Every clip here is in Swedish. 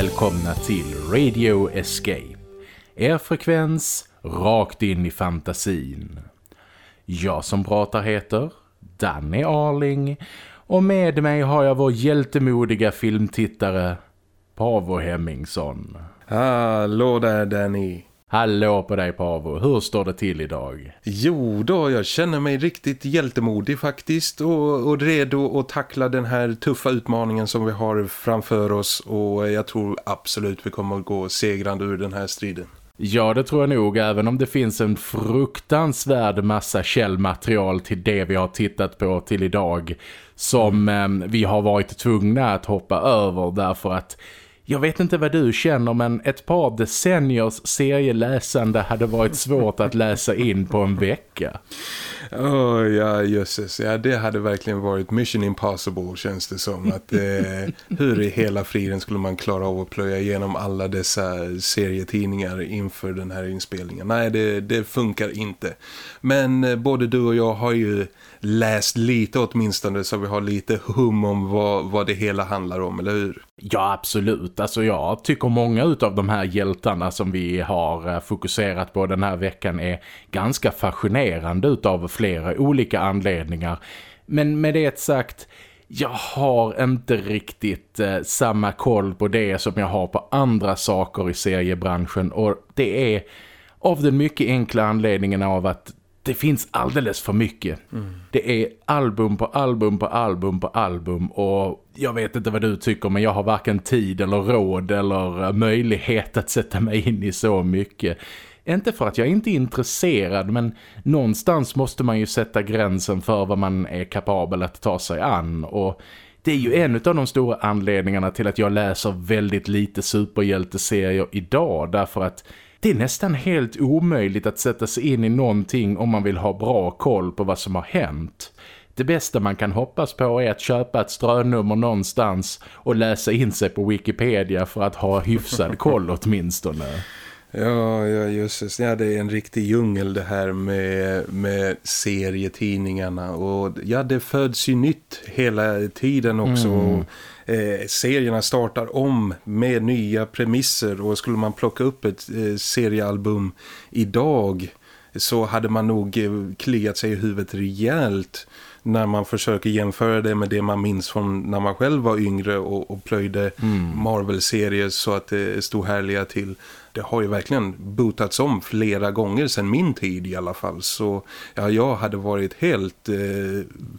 Välkomna till Radio Escape. Er frekvens rakt in i fantasin. Jag som pratar heter Danny Arling och med mig har jag vår hjältemodiga filmtittare Pavo Hemmingsson. Hallå där Danny. Hallå på dig Pavo, hur står det till idag? Jo då, jag känner mig riktigt hjältemodig faktiskt och, och redo att tackla den här tuffa utmaningen som vi har framför oss och jag tror absolut vi kommer att gå segrande ur den här striden. Ja, det tror jag nog, även om det finns en fruktansvärd massa källmaterial till det vi har tittat på till idag som eh, vi har varit tvungna att hoppa över därför att jag vet inte vad du känner men ett par decenniers serieläsande hade varit svårt att läsa in på en vecka. Oh, ja, jösses. Ja, det hade verkligen varit mission impossible känns det som. Att, eh, hur i hela friden skulle man klara av att plöja igenom alla dessa serietidningar inför den här inspelningen? Nej, det, det funkar inte. Men eh, både du och jag har ju läst lite åtminstone så vi har lite hum om vad, vad det hela handlar om, eller hur? Ja, absolut. Alltså jag tycker många av de här hjältarna som vi har eh, fokuserat på den här veckan är ganska fascinerande utav flera olika anledningar. Men med det sagt, jag har inte riktigt eh, samma koll på det som jag har på andra saker i seriebranschen och det är av den mycket enkla anledningen av att det finns alldeles för mycket. Mm. Det är album på album på album på album och jag vet inte vad du tycker men jag har varken tid eller råd eller eh, möjlighet att sätta mig in i så mycket. Inte för att jag inte är intresserad men någonstans måste man ju sätta gränsen för vad man är kapabel att ta sig an och det är ju en av de stora anledningarna till att jag läser väldigt lite superhjälteserier idag därför att det är nästan helt omöjligt att sätta sig in i någonting om man vill ha bra koll på vad som har hänt. Det bästa man kan hoppas på är att köpa ett strönummer någonstans och läsa in sig på Wikipedia för att ha hyfsad koll åtminstone. Ja, ja just det. Ja, det är en riktig djungel det här med, med serietidningarna. Och ja, det föds ju nytt hela tiden också. Mm. Eh, serierna startar om med nya premisser. Och skulle man plocka upp ett eh, seriealbum idag så hade man nog eh, kliat sig i huvudet rejält när man försöker jämföra det med det man minns från när man själv var yngre och, och plöjde mm. Marvel-serier så att det stod härliga till det har ju verkligen botats om flera gånger sedan min tid i alla fall. Så ja, jag hade varit helt eh,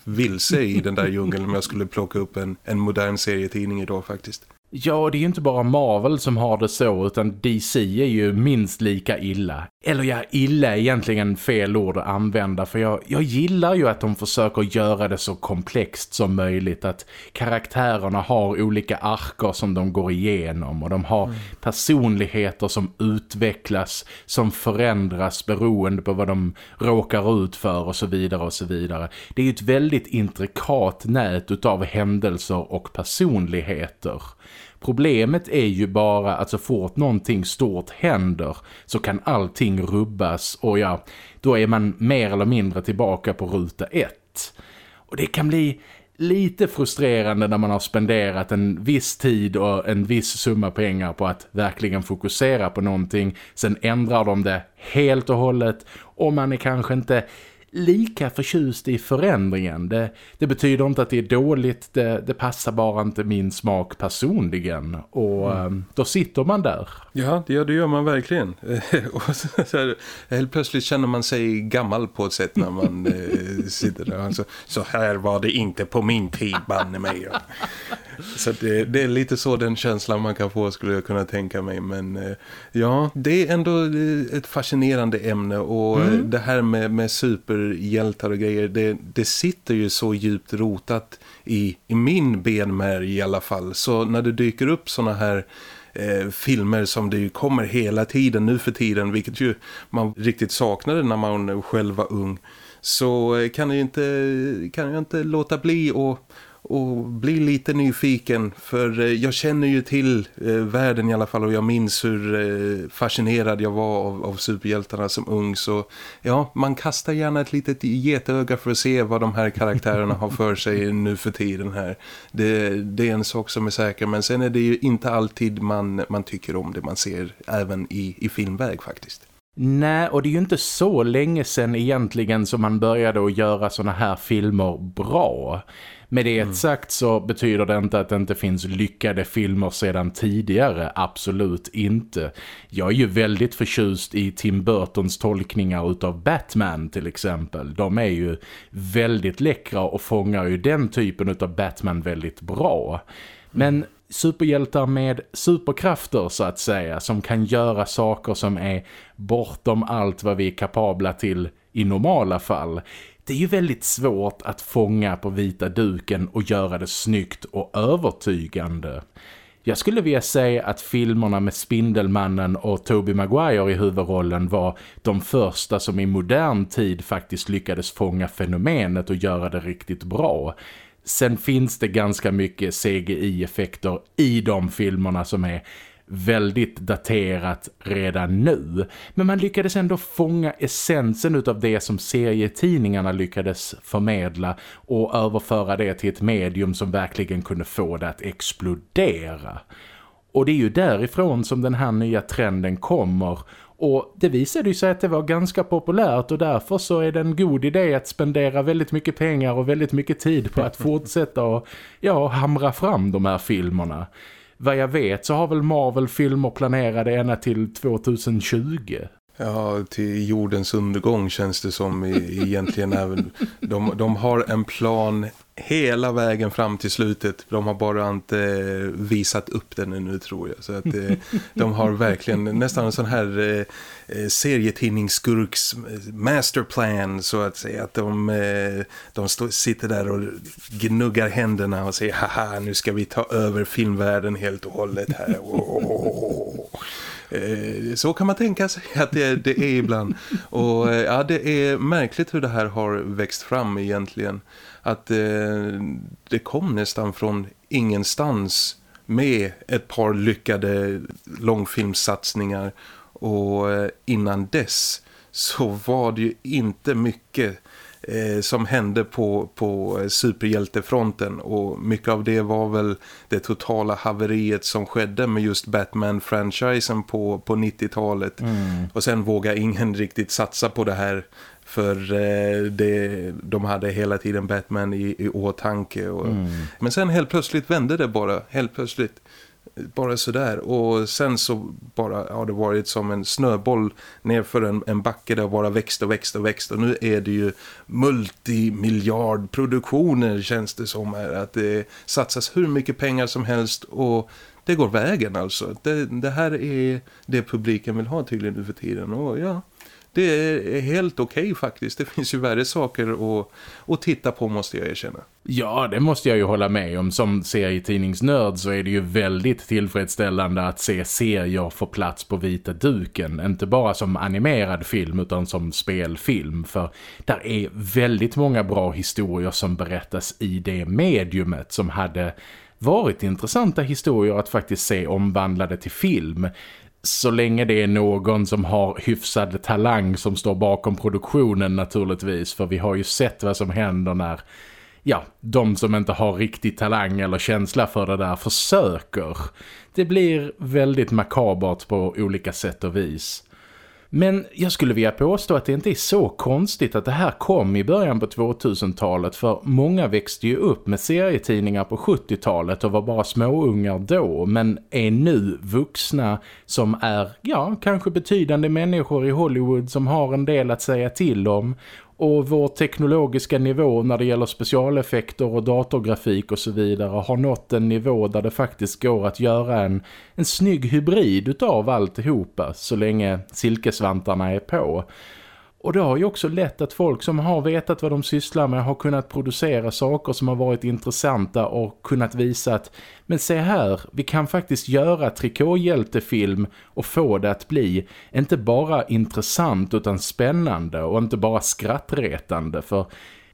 vilse i den där djungeln om jag skulle plocka upp en, en modern serietidning idag faktiskt. Ja, det är ju inte bara Marvel som har det så utan DC är ju minst lika illa. Eller ja, illa är egentligen fel ord att använda för jag, jag gillar ju att de försöker göra det så komplext som möjligt. Att karaktärerna har olika arker som de går igenom och de har mm. personligheter som utvecklas, som förändras beroende på vad de råkar ut för och så vidare och så vidare. Det är ju ett väldigt intrikat nät utav händelser och personligheter. Problemet är ju bara att så fort någonting stort händer så kan allting rubbas och ja, då är man mer eller mindre tillbaka på ruta ett. Och det kan bli lite frustrerande när man har spenderat en viss tid och en viss summa pengar på att verkligen fokusera på någonting. Sen ändrar de det helt och hållet och man är kanske inte lika förtjust i förändringen. Det, det betyder inte att det är dåligt, det, det passar bara inte min smak personligen. Och mm. Ehm, då sitter man där. Ja, det, det gör man verkligen. och så, så här, helt plötsligt känner man sig gammal på ett sätt när man eh, sitter där. Alltså, så här var det inte på min tid, banne mig. Så det, det, är lite så den känslan man kan få skulle jag kunna tänka mig. Men eh, ja, det är ändå eh, ett fascinerande ämne och mm. det här med, med superhjältar och grejer, det, det sitter ju så djupt rotat i, i min benmärg i alla fall. Så när det dyker upp såna här eh, filmer som det ju kommer hela tiden nu för tiden, vilket ju man riktigt saknade när man själv var ung så kan jag inte, kan jag inte låta bli och och bli lite nyfiken för eh, jag känner ju till eh, världen i alla fall och jag minns hur eh, fascinerad jag var av, av superhjältarna som ung så ja, man kastar gärna ett litet getöga för att se vad de här karaktärerna har för sig nu för tiden här. Det, det, är en sak som är säker men sen är det ju inte alltid man, man tycker om det man ser även i, i filmväg faktiskt. Nej, och det är ju inte så länge sedan egentligen som man började att göra såna här filmer bra. Med det mm. sagt så betyder det inte att det inte finns lyckade filmer sedan tidigare. Absolut inte. Jag är ju väldigt förtjust i Tim Burtons tolkningar utav Batman till exempel. De är ju väldigt läckra och fångar ju den typen utav Batman väldigt bra. Men superhjältar med superkrafter så att säga som kan göra saker som är bortom allt vad vi är kapabla till i normala fall det är ju väldigt svårt att fånga på vita duken och göra det snyggt och övertygande. Jag skulle vilja säga att filmerna med Spindelmannen och Toby Maguire i huvudrollen var de första som i modern tid faktiskt lyckades fånga fenomenet och göra det riktigt bra. Sen finns det ganska mycket CGI-effekter i de filmerna som är väldigt daterat redan nu. Men man lyckades ändå fånga essensen av det som serietidningarna lyckades förmedla och överföra det till ett medium som verkligen kunde få det att explodera. Och det är ju därifrån som den här nya trenden kommer och det visade ju sig att det var ganska populärt och därför så är det en god idé att spendera väldigt mycket pengar och väldigt mycket tid på att fortsätta och ja, hamra fram de här filmerna vad jag vet så har väl Marvel-filmer planerade ända till 2020. Ja, till jordens undergång känns det som egentligen även. De, de har en plan hela vägen fram till slutet. De har bara inte visat upp den ännu tror jag. Så att eh, de har verkligen nästan en sån här eh, eh serietidningsskurks masterplan så att säga. Att de, eh, de stå, sitter där och gnuggar händerna och säger haha nu ska vi ta över filmvärlden helt och hållet här. Eh, så kan man tänka sig att det, det är ibland. Och eh, ja, det är märkligt hur det här har växt fram egentligen. Att eh, det kom nästan från ingenstans med ett par lyckade långfilmsatsningar. Och innan dess så var det ju inte mycket eh, som hände på, på superhjältefronten och mycket av det var väl det totala haveriet som skedde med just Batman-franchisen på, på 90-talet mm. och sen vågar ingen riktigt satsa på det här för eh, det, de hade hela tiden Batman i, i åtanke och, mm. men sen helt plötsligt vände det bara helt plötsligt bara sådär och sen så bara har det varit som en snöboll nerför en, en backe där bara växt och växt och växt och nu är det ju multimiljardproduktioner känns det som här, att det satsas hur mycket pengar som helst och det går vägen alltså. Det, det här är det publiken vill ha tydligen nu för tiden och ja, det är helt okej okay, faktiskt. Det finns ju värre saker att, att titta på måste jag erkänna. Ja, det måste jag ju hålla med om. Som serietidningsnörd så är det ju väldigt tillfredsställande att se serier få plats på vita duken. Inte bara som animerad film utan som spelfilm. För där är väldigt många bra historier som berättas i det mediumet som hade varit intressanta historier att faktiskt se omvandlade till film så länge det är någon som har hyfsad talang som står bakom produktionen naturligtvis. För vi har ju sett vad som händer när ja, de som inte har riktig talang eller känsla för det där försöker. Det blir väldigt makabert på olika sätt och vis. Men jag skulle vilja påstå att det inte är så konstigt att det här kom i början på 2000-talet för många växte ju upp med serietidningar på 70-talet och var bara småungar då men är nu vuxna som är, ja, kanske betydande människor i Hollywood som har en del att säga till om och vår teknologiska nivå när det gäller specialeffekter och datorgrafik och så vidare har nått en nivå där det faktiskt går att göra en, en snygg hybrid utav alltihopa så länge silkesvantarna är på. Och det har ju också lett att folk som har vetat vad de sysslar med har kunnat producera saker som har varit intressanta och kunnat visa att men se här, vi kan faktiskt göra trikåhjältefilm och få det att bli inte bara intressant utan spännande och inte bara skrattretande. För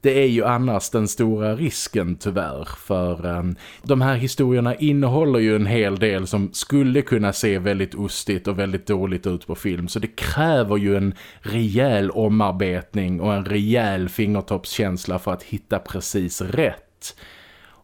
det är ju annars den stora risken tyvärr för um, de här historierna innehåller ju en hel del som skulle kunna se väldigt ostigt och väldigt dåligt ut på film så det kräver ju en rejäl omarbetning och en rejäl fingertoppskänsla för att hitta precis rätt.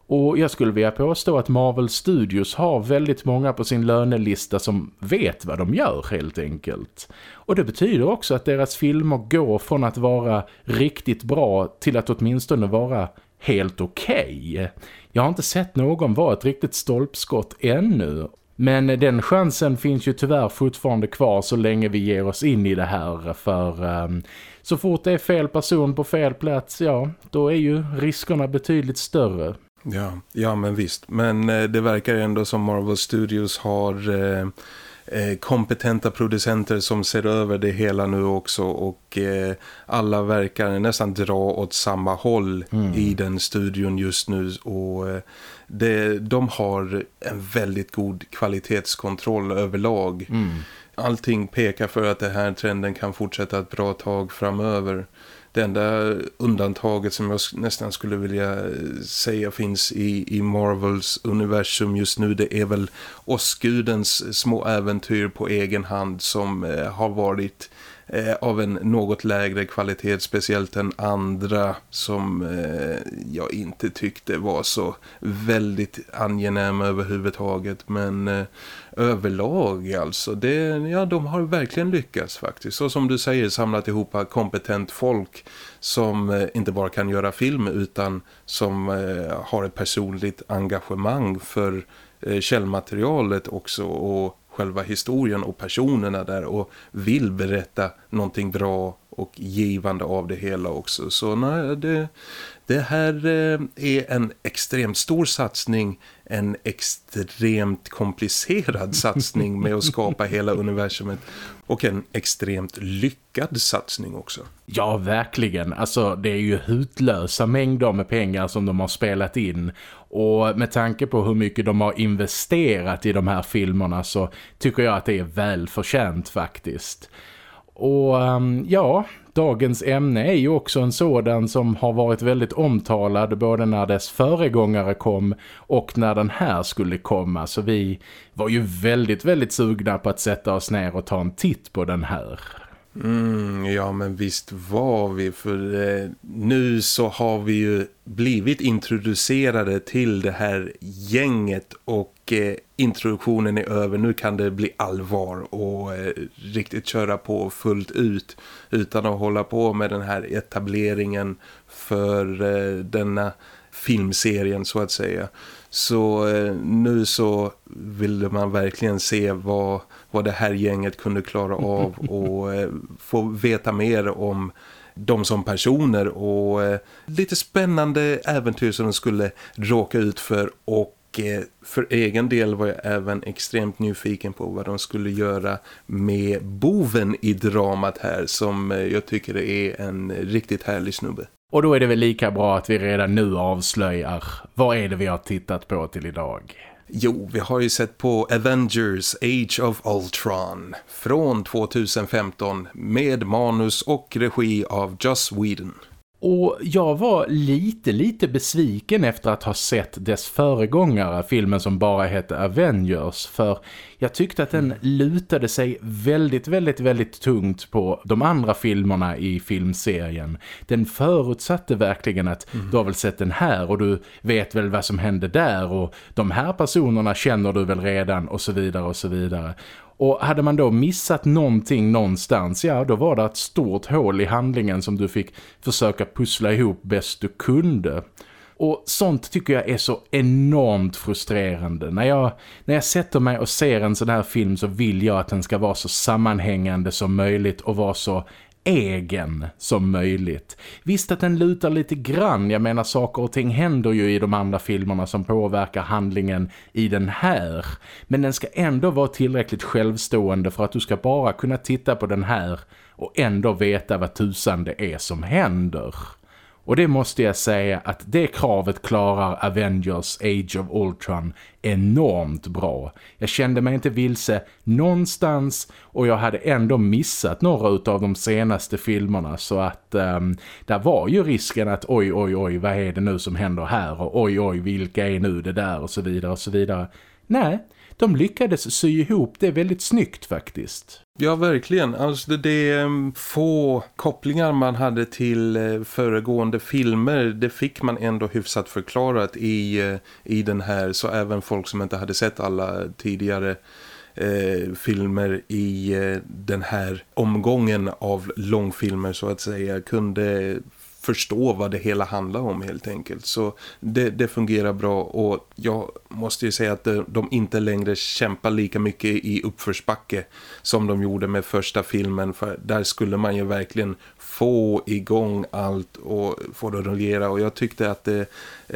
Och jag skulle vilja påstå att Marvel Studios har väldigt många på sin lönelista som vet vad de gör helt enkelt. Och det betyder också att deras filmer går från att vara riktigt bra till att åtminstone vara helt okej. Okay. Jag har inte sett någon vara ett riktigt stolpskott ännu. Men den chansen finns ju tyvärr fortfarande kvar så länge vi ger oss in i det här för um, så fort det är fel person på fel plats, ja, då är ju riskerna betydligt större. Ja, ja men visst. Men eh, det verkar ändå som Marvel Studios har eh, eh, kompetenta producenter som ser över det hela nu också och eh, alla verkar nästan dra åt samma håll mm. i den studion just nu och eh, det, de har en väldigt god kvalitetskontroll överlag. Mm. Allting pekar för att den här trenden kan fortsätta ett bra tag framöver. Det enda undantaget som jag nästan skulle vilja eh, säga finns i, i Marvels universum just nu det är väl Åskudens eh, små äventyr på egen hand som eh, har varit eh, av en något lägre kvalitet speciellt den andra som eh, jag inte tyckte var så väldigt angenäm överhuvudtaget. Men eh, överlag alltså det, ja de har verkligen lyckats faktiskt så som du säger samlat ihop kompetent folk som eh, inte bara kan göra film utan som eh, har ett personligt engagemang för eh, källmaterialet också och själva historien och personerna där och vill berätta någonting bra och givande av det hela också. Så nej, det, det här eh, är en extremt stor satsning, en extremt komplicerad satsning med att skapa hela universumet och en extremt lyckad satsning också. Ja, verkligen. Alltså det är ju hutlösa mängder med pengar som de har spelat in och med tanke på hur mycket de har investerat i de här filmerna så tycker jag att det är väl förtjänt faktiskt. Och um, ja, dagens ämne är ju också en sådan som har varit väldigt omtalad både när dess föregångare kom och när den här skulle komma. Så vi var ju väldigt, väldigt sugna på att sätta oss ner och ta en titt på den här. Mm, ja men visst var vi för eh, nu så har vi ju blivit introducerade till det här gänget och eh, introduktionen är över. Nu kan det bli allvar och eh, riktigt köra på fullt ut utan att hålla på med den här etableringen för eh, denna filmserien så att säga. Så eh, nu så ville man verkligen se vad, vad det här gänget kunde klara av och eh, få veta mer om dem som personer och eh, lite spännande äventyr som de skulle råka ut för och eh, för egen del var jag även extremt nyfiken på vad de skulle göra med boven i dramat här som jag tycker är en riktigt härlig snubbe. Och då är det väl lika bra att vi redan nu avslöjar vad är det vi har tittat på till idag. Jo, vi har ju sett på Avengers Age of Ultron från 2015 med manus och regi av Joss Whedon. Och jag var lite, lite besviken efter att ha sett dess föregångare, filmen som bara hette Avengers. För jag tyckte att den lutade sig väldigt, väldigt, väldigt tungt på de andra filmerna i filmserien. Den förutsatte verkligen att mm. du har väl sett den här och du vet väl vad som hände där och de här personerna känner du väl redan och så vidare och så vidare. Och hade man då missat någonting någonstans, ja då var det ett stort hål i handlingen som du fick försöka pussla ihop bäst du kunde. Och sånt tycker jag är så enormt frustrerande. När jag, när jag sätter mig och ser en sån här film så vill jag att den ska vara så sammanhängande som möjligt och vara så egen som möjligt. Visst att den lutar lite grann, jag menar saker och ting händer ju i de andra filmerna som påverkar handlingen i den här. Men den ska ändå vara tillräckligt självstående för att du ska bara kunna titta på den här och ändå veta vad tusan det är som händer. Och det måste jag säga att det kravet klarar Avengers Age of Ultron enormt bra. Jag kände mig inte vilse någonstans och jag hade ändå missat några av de senaste filmerna så att um, där var ju risken att oj oj oj vad är det nu som händer här och oj oj vilka är nu det där och så vidare och så vidare. Nej, de lyckades sy ihop det väldigt snyggt faktiskt. Ja, verkligen. Alltså det, det mm, få kopplingar man hade till eh, föregående filmer, det fick man ändå hyfsat förklarat i, eh, i den här. Så även folk som inte hade sett alla tidigare eh, filmer i eh, den här omgången av långfilmer så att säga kunde förstå vad det hela handlar om helt enkelt. Så det, det fungerar bra och jag måste ju säga att de inte längre kämpar lika mycket i uppförsbacke som de gjorde med första filmen. För där skulle man ju verkligen få igång allt och få det att rullera. Och jag tyckte att det,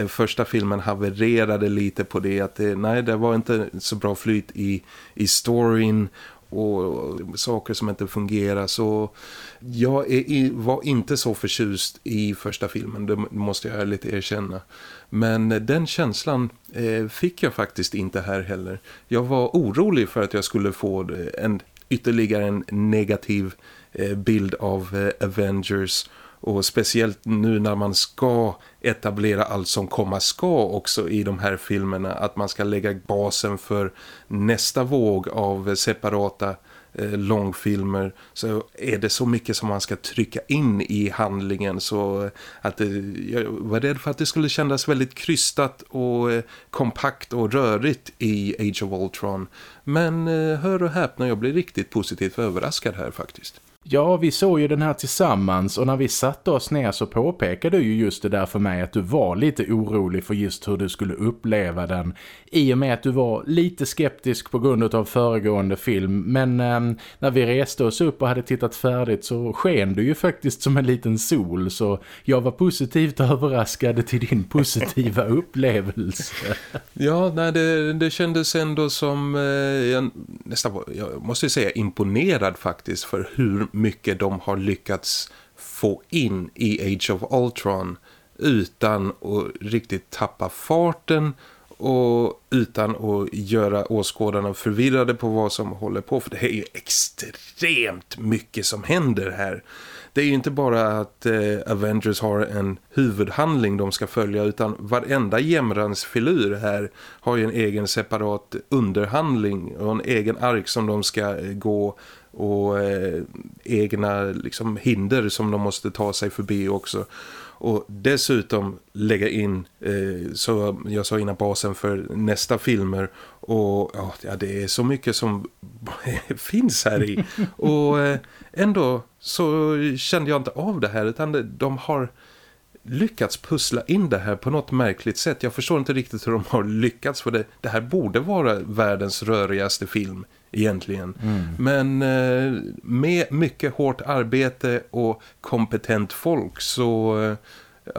första filmen havererade lite på det. Att det, nej, det var inte så bra flyt i, i storyn och saker som inte fungerar så jag är, var inte så förtjust i första filmen, det måste jag ärligt erkänna. Men den känslan eh, fick jag faktiskt inte här heller. Jag var orolig för att jag skulle få en, ytterligare en negativ eh, bild av eh, Avengers och speciellt nu när man ska etablera allt som komma ska också i de här filmerna. Att man ska lägga basen för nästa våg av separata eh, långfilmer så är det så mycket som man ska trycka in i handlingen så eh, att det, jag var rädd för att det skulle kännas väldigt krystat och eh, kompakt och rörigt i Age of Ultron. Men eh, hör och häpna, jag blir riktigt positivt överraskad här faktiskt. Ja, vi såg ju den här tillsammans och när vi satte oss ner så påpekade du ju just det där för mig att du var lite orolig för just hur du skulle uppleva den. I och med att du var lite skeptisk på grund av föregående film. Men eh, när vi reste oss upp och hade tittat färdigt så sken du ju faktiskt som en liten sol. Så jag var positivt överraskad till din positiva upplevelse. Ja, nej, det, det kändes ändå som eh, jag, nästan, jag måste säga imponerad faktiskt för hur mycket de har lyckats få in i Age of Ultron utan att riktigt tappa farten och utan att göra åskådarna förvirrade på vad som håller på. För det är ju extremt mycket som händer här. Det är ju inte bara att eh, Avengers har en huvudhandling de ska följa utan varenda jämrans filur här har ju en egen separat underhandling och en egen ark som de ska eh, gå och eh, egna liksom, hinder som de måste ta sig förbi också. Och dessutom lägga in, eh, så jag sa innan basen för nästa filmer. Och ja, det är så mycket som finns här i. och eh, ändå så kände jag inte av det här utan de har lyckats pussla in det här på något märkligt sätt. Jag förstår inte riktigt hur de har lyckats för det, det här borde vara världens rörigaste film egentligen. Mm. Men eh, med mycket hårt arbete och kompetent folk så eh,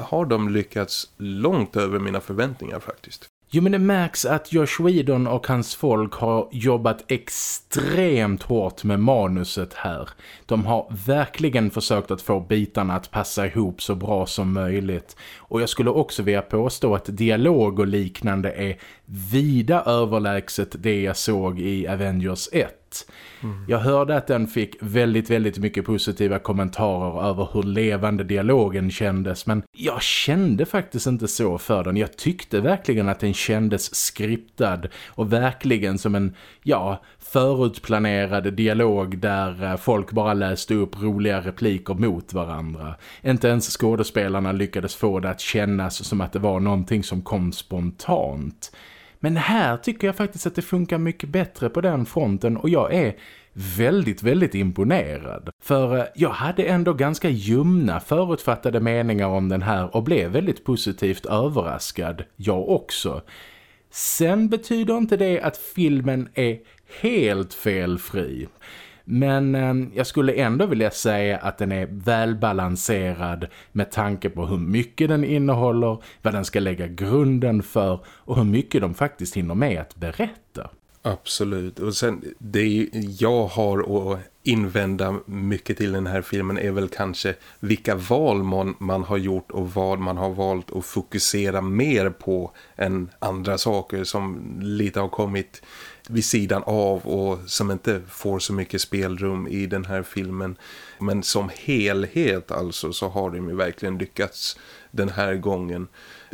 har de lyckats långt över mina förväntningar faktiskt. Jo men det märks att Josh Whedon och hans folk har jobbat extremt hårt med manuset här. De har verkligen försökt att få bitarna att passa ihop så bra som möjligt. Och jag skulle också vilja påstå att dialog och liknande är vida överlägset det jag såg i Avengers 1. Mm. Jag hörde att den fick väldigt, väldigt mycket positiva kommentarer över hur levande dialogen kändes. Men jag kände faktiskt inte så för den. Jag tyckte verkligen att den kändes skriptad och verkligen som en, ja, förutplanerad dialog där eh, folk bara läste upp roliga repliker mot varandra. Inte ens skådespelarna lyckades få det att kännas som att det var någonting som kom spontant. Men här tycker jag faktiskt att det funkar mycket bättre på den fronten och jag är väldigt, väldigt imponerad. För eh, jag hade ändå ganska ljumna förutfattade meningar om den här och blev väldigt positivt överraskad, jag också. Sen betyder inte det att filmen är helt felfri. Men eh, jag skulle ändå vilja säga att den är välbalanserad med tanke på hur mycket den innehåller, vad den ska lägga grunden för och hur mycket de faktiskt hinner med att berätta. Absolut. Och sen, det jag har att invända mycket till den här filmen är väl kanske vilka val man, man har gjort och vad man har valt att fokusera mer på än andra saker som lite har kommit vid sidan av och som inte får så mycket spelrum i den här filmen. Men som helhet alltså så har de ju verkligen lyckats den här gången.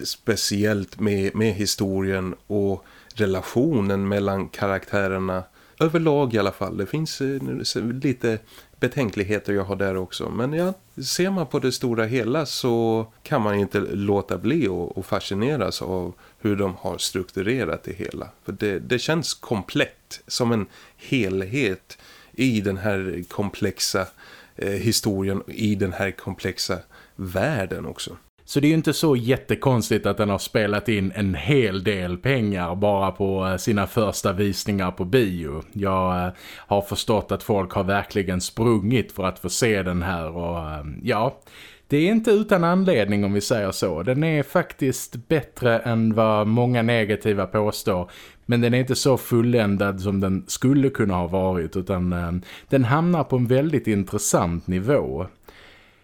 Speciellt med, med historien och relationen mellan karaktärerna överlag i alla fall. Det finns eh, lite betänkligheter jag har där också. Men ja, ser man på det stora hela så kan man inte låta bli och, fascineras av hur de har strukturerat det hela. För det, det känns komplett som en helhet i den här komplexa eh, historien, i den här komplexa världen också. Så det är ju inte så jättekonstigt att den har spelat in en hel del pengar bara på eh, sina första visningar på bio. Jag eh, har förstått att folk har verkligen sprungit för att få se den här och eh, ja... Det är inte utan anledning om vi säger så. Den är faktiskt bättre än vad många negativa påstår. Men den är inte så fulländad som den skulle kunna ha varit utan den hamnar på en väldigt intressant nivå.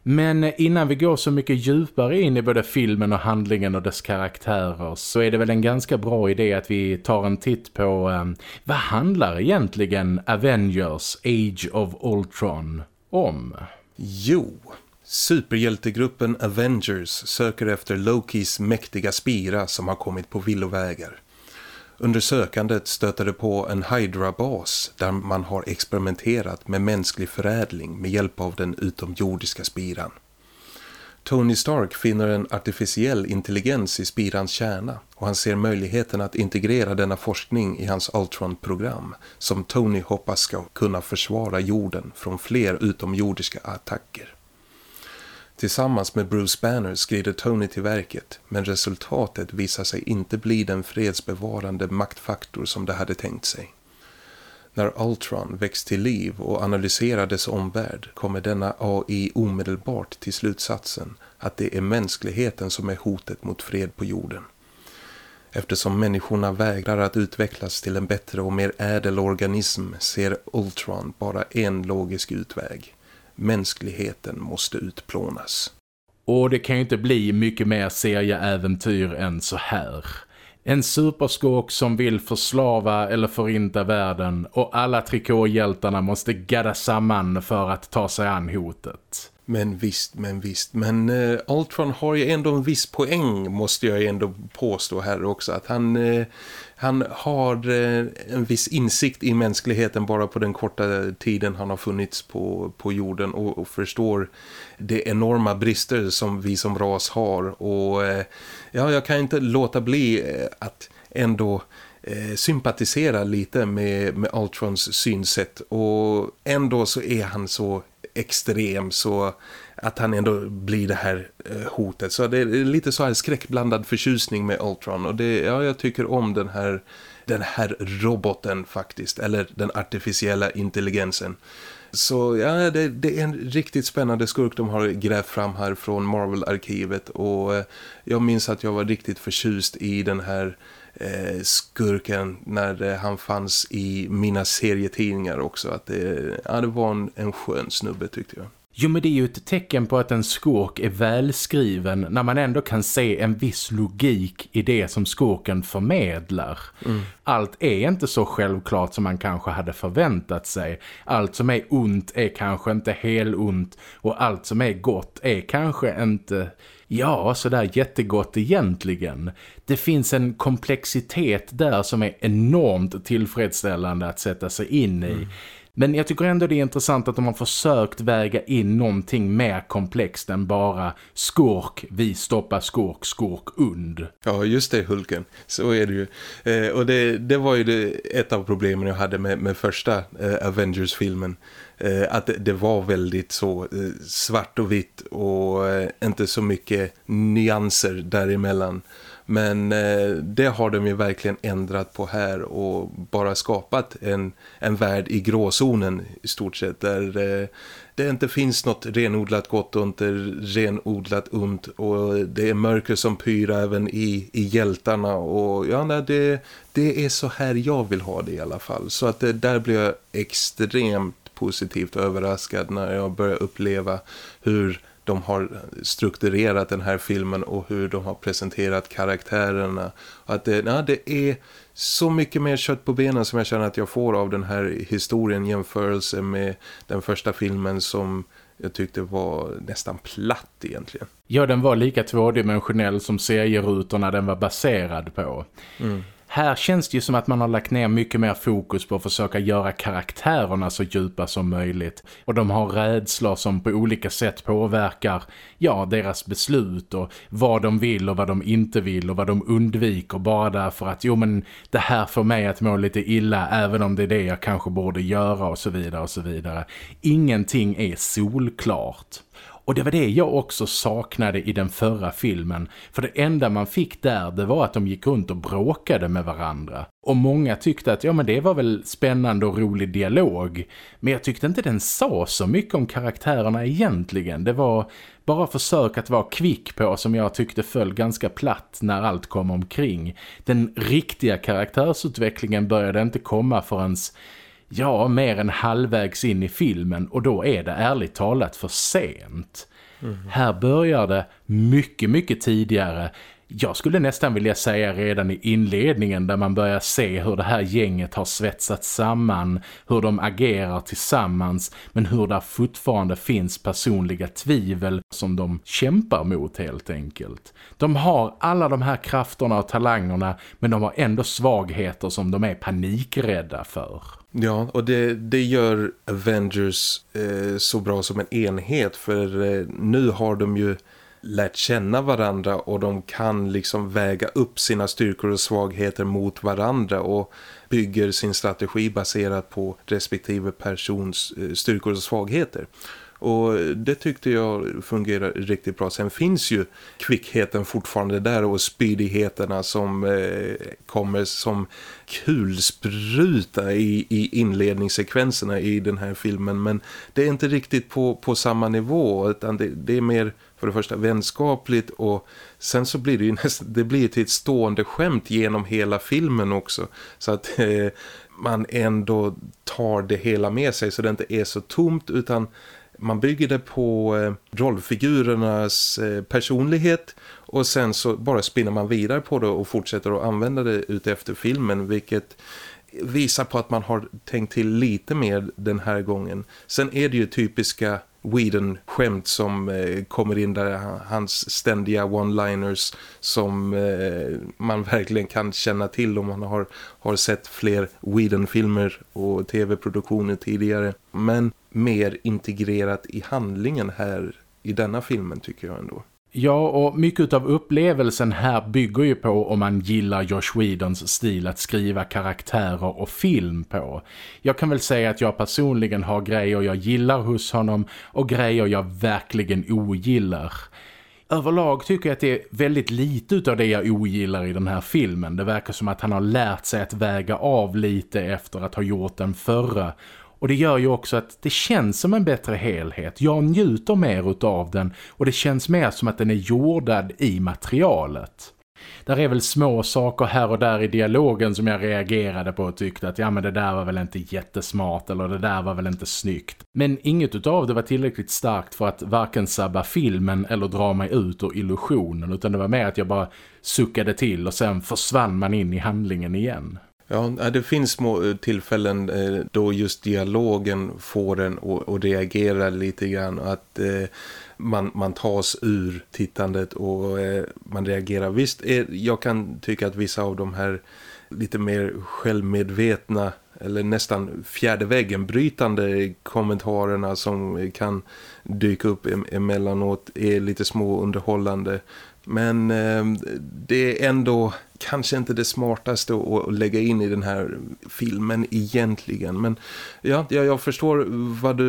Men innan vi går så mycket djupare in i både filmen och handlingen och dess karaktärer så är det väl en ganska bra idé att vi tar en titt på um, vad handlar egentligen Avengers Age of Ultron om? Jo, superhjältegruppen Avengers söker efter Lokis mäktiga spira som har kommit på villovägar. Under sökandet stöter det på en Hydra-bas där man har experimenterat med mänsklig förädling med hjälp av den utomjordiska spiran. Tony Stark finner en artificiell intelligens i spirans kärna och han ser möjligheten att integrera denna forskning i hans Ultron-program som Tony hoppas ska kunna försvara jorden från fler utomjordiska attacker. Tillsammans med Bruce Banner skrider Tony till verket men resultatet visar sig inte bli den fredsbevarande maktfaktor som det hade tänkt sig. När Ultron väcks till liv och analyserar dess omvärld kommer denna AI omedelbart till slutsatsen att det är mänskligheten som är hotet mot fred på jorden. Eftersom människorna vägrar att utvecklas till en bättre och mer ädel organism ser Ultron bara en logisk utväg mänskligheten måste utplånas. Och det kan ju inte bli mycket mer serieäventyr än så här. En superskåk som vill förslava eller förinta världen och alla trikåhjältarna måste gadda samman för att ta sig an hotet. Men visst, men visst. Men uh, Ultron har ju ändå en viss poäng måste jag ändå påstå här också. Att han, uh, han har uh, en viss insikt i mänskligheten bara på den korta tiden han har funnits på, på jorden. Och, och förstår de enorma brister som vi som ras har. Och ja, jag kan inte låta bli att ändå sympatisera lite med, med Ultrons synsätt. Och ändå så är han så extrem så att han ändå blir det här eh, hotet. Så det är lite så här skräckblandad förtjusning med Ultron och det, ja, jag tycker om den här, den här roboten faktiskt, eller den artificiella intelligensen. Så ja, det, det, är en riktigt spännande skurk de har grävt fram här från Marvel-arkivet och eh, jag minns att jag var riktigt förtjust i den här eh, skurken när eh, han fanns i mina serietidningar också. Att det, ja, det var en, en skön snubbe tyckte jag. Jo men det är ju ett tecken på att en skurk är välskriven när man ändå kan se en viss logik i det som skurken förmedlar. Mm. Allt är inte så självklart som man kanske hade förväntat sig. Allt som är ont är kanske inte helt ont och allt som är gott är kanske inte ja, sådär jättegott egentligen. Det finns en komplexitet där som är enormt tillfredsställande att sätta sig in i. Mm. Men jag tycker ändå det är intressant att de har försökt väga in någonting mer komplext än bara skurk, vi stoppar skurk, skurk, und. Ja, just det Hulken. Så är det ju. Eh, och det, det var ju det, ett av problemen jag hade med, med första eh, Avengers-filmen. Eh, att det var väldigt så eh, svart och vitt och eh, inte så mycket nyanser däremellan. Men det har de ju verkligen ändrat på här och bara skapat en, en värld i gråzonen i stort sett där det inte finns något renodlat gott och inte renodlat ont och det är mörker som pyr även i, i hjältarna och ja, nej, det, det är så här jag vill ha det i alla fall. Så att det, där blir jag extremt positivt överraskad när jag börjar uppleva hur de har strukturerat den här filmen och hur de har presenterat karaktärerna. Att det, ja, det är så mycket mer kött på benen som jag känner att jag får av den här historien jämförelse med den första filmen som jag tyckte var nästan platt egentligen. Ja, den var lika tvådimensionell som serierutorna den var baserad på. Mm. Här känns det ju som att man har lagt ner mycket mer fokus på att försöka göra karaktärerna så djupa som möjligt. Och de har rädslor som på olika sätt påverkar ja, deras beslut och vad de vill och vad de inte vill och vad de undviker bara därför att jo men det här får mig att må lite illa även om det är det jag kanske borde göra och så vidare och så vidare. Ingenting är solklart. Och det var det jag också saknade i den förra filmen. För det enda man fick där det var att de gick runt och bråkade med varandra. Och många tyckte att ja men det var väl spännande och rolig dialog. Men jag tyckte inte den sa så mycket om karaktärerna egentligen. Det var bara försök att vara kvick på som jag tyckte föll ganska platt när allt kom omkring. Den riktiga karaktärsutvecklingen började inte komma förrän ja, mer än halvvägs in i filmen och då är det ärligt talat för sent. Mm. Här börjar det mycket, mycket tidigare. Jag skulle nästan vilja säga redan i inledningen där man börjar se hur det här gänget har svetsat samman, hur de agerar tillsammans men hur det fortfarande finns personliga tvivel som de kämpar mot helt enkelt. De har alla de här krafterna och talangerna men de har ändå svagheter som de är panikrädda för. Ja, och det, det gör Avengers eh, så bra som en enhet för eh, nu har de ju lärt känna varandra och de kan liksom väga upp sina styrkor och svagheter mot varandra och bygger sin strategi baserat på respektive persons eh, styrkor och svagheter. Och det tyckte jag fungerar riktigt bra. Sen finns ju kvickheten fortfarande där och spydigheterna som eh, kommer som kulspruta i, i inledningssekvenserna i den här filmen. Men det är inte riktigt på, på samma nivå utan det, det är mer för det första vänskapligt och sen så blir det ju nästan, det blir till ett stående skämt genom hela filmen också. Så att eh, man ändå tar det hela med sig så det inte är så tomt utan man bygger det på eh, rollfigurernas eh, personlighet och sen så bara spinner man vidare på det och fortsätter att använda det ute efter filmen vilket visar på att man har tänkt till lite mer den här gången. Sen är det ju typiska Whedon-skämt som eh, kommer in där hans ständiga one-liners som eh, man verkligen kan känna till om man har, har sett fler Whedon-filmer och tv-produktioner tidigare. Men mer integrerat i handlingen här i denna filmen tycker jag ändå. Ja, och mycket av upplevelsen här bygger ju på om man gillar Josh Whedons stil att skriva karaktärer och film på. Jag kan väl säga att jag personligen har grejer jag gillar hos honom och grejer jag verkligen ogillar. Överlag tycker jag att det är väldigt lite av det jag ogillar i den här filmen. Det verkar som att han har lärt sig att väga av lite efter att ha gjort den förra och det gör ju också att det känns som en bättre helhet. Jag njuter mer av den och det känns mer som att den är jordad i materialet. Där är väl små saker här och där i dialogen som jag reagerade på och tyckte att ja men det där var väl inte jättesmart eller det där var väl inte snyggt. Men inget utav det var tillräckligt starkt för att varken sabba filmen eller dra mig ut ur illusionen utan det var mer att jag bara suckade till och sen försvann man in i handlingen igen. Ja, det finns små eh, tillfällen eh, då just dialogen får en att reagera lite grann. Att eh, man, man tas ur tittandet och man reagerar. Visst, jag kan tycka att vissa av de här lite mer självmedvetna eller nästan fjärde väggen brytande kommentarerna som kan dyka upp emellanåt är lite små underhållande. Men eh, det är ändå kanske inte det smartaste att lägga in i den här filmen egentligen. Men ja, jag förstår vad du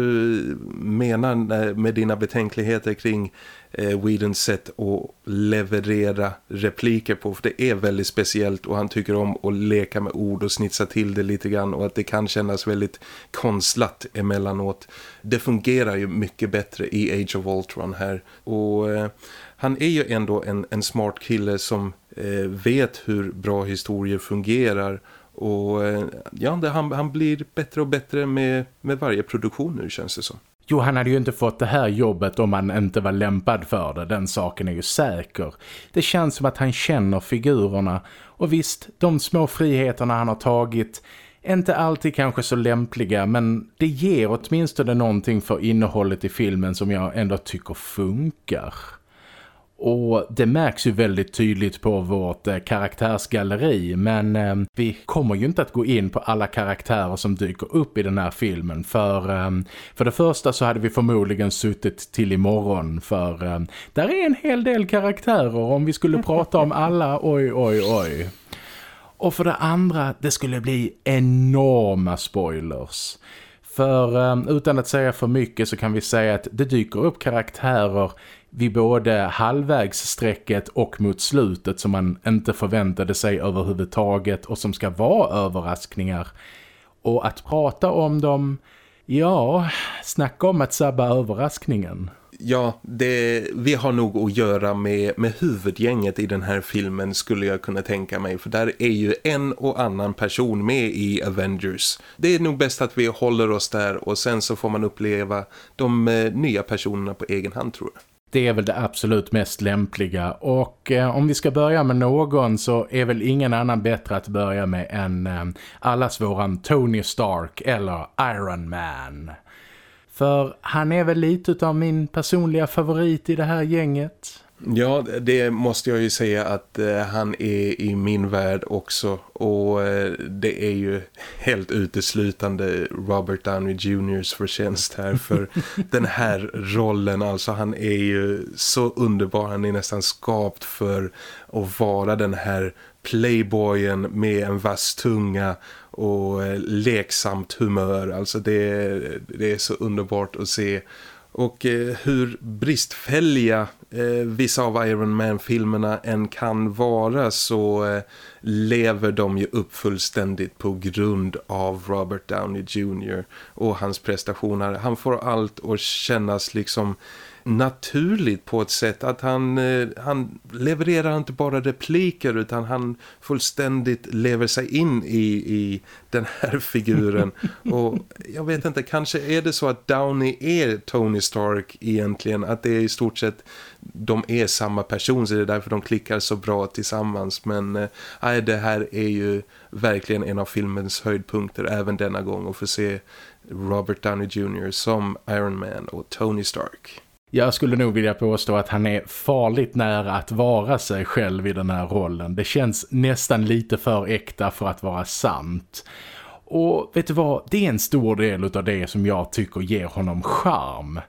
menar med dina betänkligheter kring eh, Whedons sätt att leverera repliker på. För det är väldigt speciellt och han tycker om att leka med ord och snitsa till det lite grann. Och att det kan kännas väldigt konstlat emellanåt. Det fungerar ju mycket bättre i Age of Ultron här. Och eh, han är ju ändå en, en smart kille som eh, vet hur bra historier fungerar. Och eh, ja, det, han, han blir bättre och bättre med, med varje produktion nu känns det som. Jo, han hade ju inte fått det här jobbet om han inte var lämpad för det. Den saken är ju säker. Det känns som att han känner figurerna. Och visst, de små friheterna han har tagit inte alltid kanske så lämpliga men det ger åtminstone någonting för innehållet i filmen som jag ändå tycker funkar. Och det märks ju väldigt tydligt på vårt eh, karaktärsgalleri men eh, vi kommer ju inte att gå in på alla karaktärer som dyker upp i den här filmen för, eh, för det första så hade vi förmodligen suttit till imorgon för eh, där är en hel del karaktärer om vi skulle prata om alla, oj oj oj. Och för det andra, det skulle bli enorma spoilers. För eh, utan att säga för mycket så kan vi säga att det dyker upp karaktärer vid både halvvägssträcket och mot slutet som man inte förväntade sig överhuvudtaget och som ska vara överraskningar. Och att prata om dem, ja, snacka om att sabba överraskningen. Ja, det, vi har nog att göra med, med huvudgänget i den här filmen skulle jag kunna tänka mig. För där är ju en och annan person med i Avengers. Det är nog bäst att vi håller oss där och sen så får man uppleva de eh, nya personerna på egen hand tror jag. Det är väl det absolut mest lämpliga och eh, om vi ska börja med någon så är väl ingen annan bättre att börja med än eh, allas våran Tony Stark eller Iron Man. För han är väl lite av min personliga favorit i det här gänget. Ja, det måste jag ju säga att eh, han är i min värld också och eh, det är ju helt uteslutande Robert Downey Jr.'s förtjänst här för den här rollen, alltså han är ju så underbar, han är nästan skapt för att vara den här playboyen med en vass tunga och eh, leksamt humör, alltså det, det är så underbart att se och eh, hur bristfälliga eh, vissa av Iron Man-filmerna än kan vara så eh, lever de ju upp fullständigt på grund av Robert Downey Jr. och hans prestationer. Han får allt att kännas liksom naturligt på ett sätt att han, eh, han levererar inte bara repliker utan han fullständigt lever sig in i, i den här figuren och jag vet inte, kanske är det så att Downey är Tony Stark egentligen, att det är i stort sett de är samma person så det är därför de klickar så bra tillsammans men äh, det här är ju verkligen en av filmens höjdpunkter även denna gång att få se Robert Downey Jr. som Iron Man och Tony Stark. Jag skulle nog vilja påstå att han är farligt nära att vara sig själv i den här rollen. Det känns nästan lite för äkta för att vara sant. Och vet du vad, det är en stor del av det som jag tycker ger honom charm.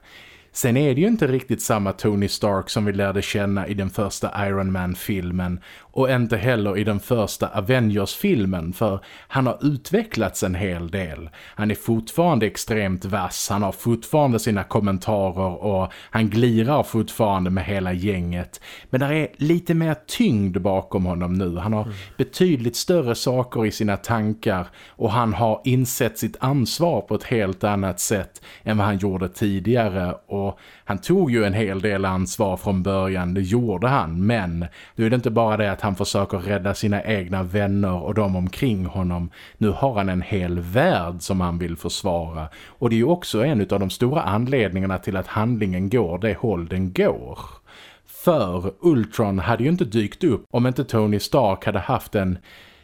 Sen är det ju inte riktigt samma Tony Stark som vi lärde känna i den första Iron Man-filmen och inte heller i den första Avengers-filmen för han har utvecklats en hel del. Han är fortfarande extremt vass, han har fortfarande sina kommentarer och han glirar fortfarande med hela gänget. Men det är lite mer tyngd bakom honom nu. Han har mm. betydligt större saker i sina tankar och han har insett sitt ansvar på ett helt annat sätt än vad han gjorde tidigare och han tog ju en hel del ansvar från början, det gjorde han. Men nu är det inte bara det att han försöker rädda sina egna vänner och de omkring honom. Nu har han en hel värld som han vill försvara. Och det är ju också en av de stora anledningarna till att handlingen går det håll den går. För Ultron hade ju inte dykt upp om inte Tony Stark hade haft en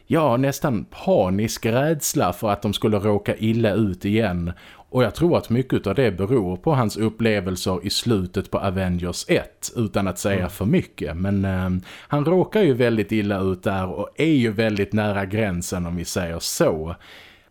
ja, nästan panisk rädsla för att de skulle råka illa ut igen och jag tror att mycket av det beror på hans upplevelser i slutet på Avengers 1 utan att säga mm. för mycket. Men eh, han råkar ju väldigt illa ut där och är ju väldigt nära gränsen om vi säger så.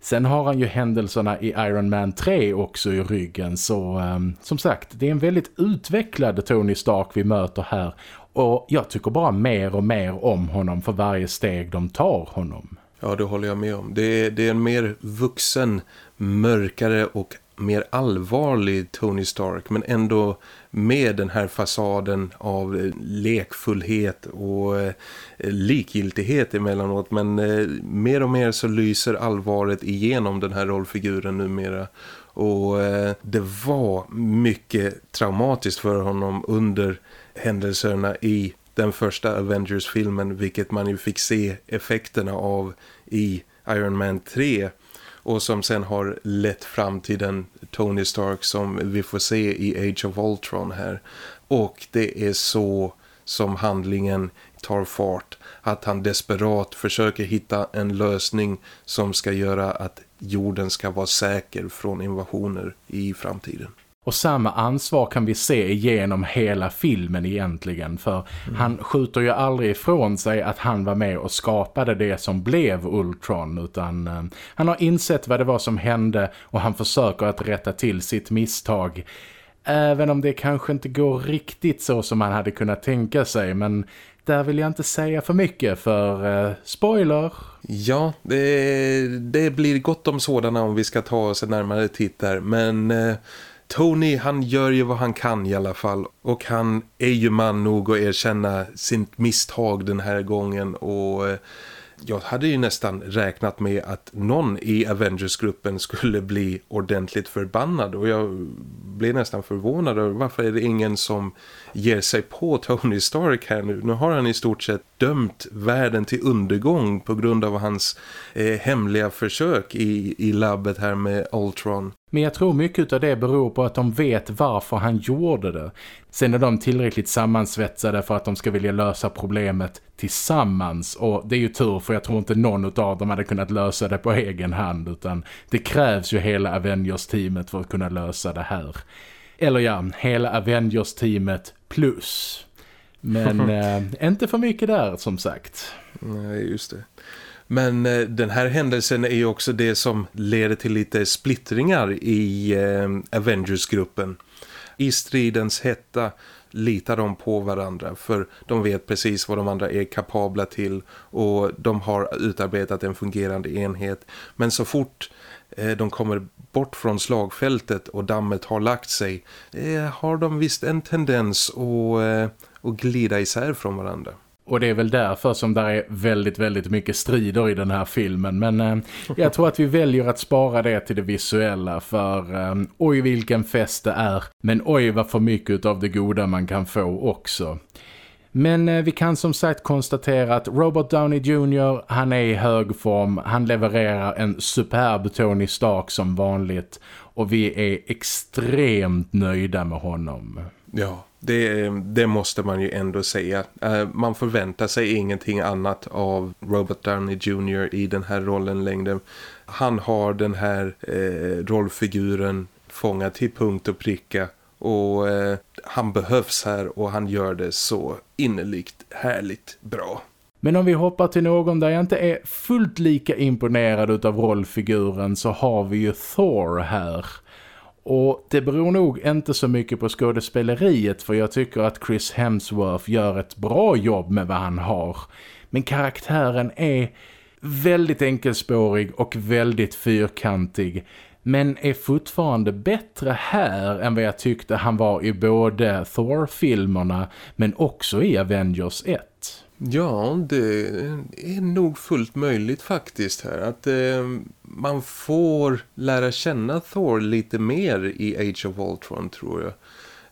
Sen har han ju händelserna i Iron Man 3 också i ryggen så um, som sagt, det är en väldigt utvecklad Tony Stark vi möter här Och jag tycker bara mer och mer om honom för varje steg de tar honom. Ja, det håller jag med om. Det är, det är en mer vuxen, mörkare och mer allvarlig Tony Stark men ändå med den här fasaden av eh, lekfullhet och eh, likgiltighet emellanåt men eh, mer och mer så lyser allvaret igenom den här rollfiguren numera och det var mycket traumatiskt för honom under händelserna i den första Avengers-filmen vilket man ju fick se effekterna av i Iron Man 3 och som sen har lett fram till den Tony Stark som vi får se i Age of Ultron här. Och det är så som handlingen tar fart. Att han desperat försöker hitta en lösning som ska göra att jorden ska vara säker från invasioner i framtiden. Och samma ansvar kan vi se genom hela filmen egentligen för mm. han skjuter ju aldrig ifrån sig att han var med och skapade det som blev Ultron utan eh, han har insett vad det var som hände och han försöker att rätta till sitt misstag. Även om det kanske inte går riktigt så som man hade kunnat tänka sig men där vill jag inte säga för mycket för eh, spoiler. Ja, det, det, blir gott om sådana om vi ska ta oss en närmare titt där men... Eh Tony han gör ju vad han kan i alla fall. Och han är ju man nog att erkänna sitt misstag den här gången. Och eh, jag hade ju nästan räknat med att någon i Avengers-gruppen skulle bli ordentligt förbannad. Och jag blev nästan förvånad över varför är det ingen som ger sig på Tony Stark här nu. Nu har han i stort sett dömt världen till undergång på grund av hans eh, hemliga försök i, i labbet här med Ultron. Men jag tror mycket av det beror på att de vet varför han gjorde det. Sen är de tillräckligt sammansvetsade för att de ska vilja lösa problemet tillsammans. Och det är ju tur för jag tror inte någon av dem hade kunnat lösa det på egen hand. Utan det krävs ju hela Avengers-teamet för att kunna lösa det här. Eller ja, hela Avengers-teamet plus. Men eh, inte för mycket där som sagt. Nej, just det. Men eh, den här händelsen är ju också det som leder till lite splittringar i eh, Avengers-gruppen. I stridens hetta litar de på varandra för de vet precis vad de andra är kapabla till och de har utarbetat en fungerande enhet. Men så fort eh, de kommer bort från slagfältet och dammet har lagt sig eh, har de visst en tendens att, eh, att glida isär från varandra. Och det är väl därför som det är väldigt, väldigt mycket strider i den här filmen. Men eh, jag tror att vi väljer att spara det till det visuella för eh, oj vilken fest det är. Men oj vad för mycket av det goda man kan få också. Men eh, vi kan som sagt konstatera att Robert Downey Jr. han är i hög form. Han levererar en superb Tony Stark som vanligt. Och vi är extremt nöjda med honom. Ja, det, det, måste man ju ändå säga. Eh, man förväntar sig ingenting annat av Robert Downey Jr. i den här rollen längre. Han har den här eh, rollfiguren fångad till punkt och pricka. Och eh, han behövs här och han gör det så innerligt härligt bra. Men om vi hoppar till någon där jag inte är fullt lika imponerad av rollfiguren så har vi ju Thor här. Och det beror nog inte så mycket på skådespeleriet för jag tycker att Chris Hemsworth gör ett bra jobb med vad han har. Men karaktären är väldigt enkelspårig och väldigt fyrkantig men är fortfarande bättre här än vad jag tyckte han var i både Thor-filmerna men också i Avengers 1. Ja, det är nog fullt möjligt faktiskt här att eh, man får lära känna Thor lite mer i Age of Ultron tror jag.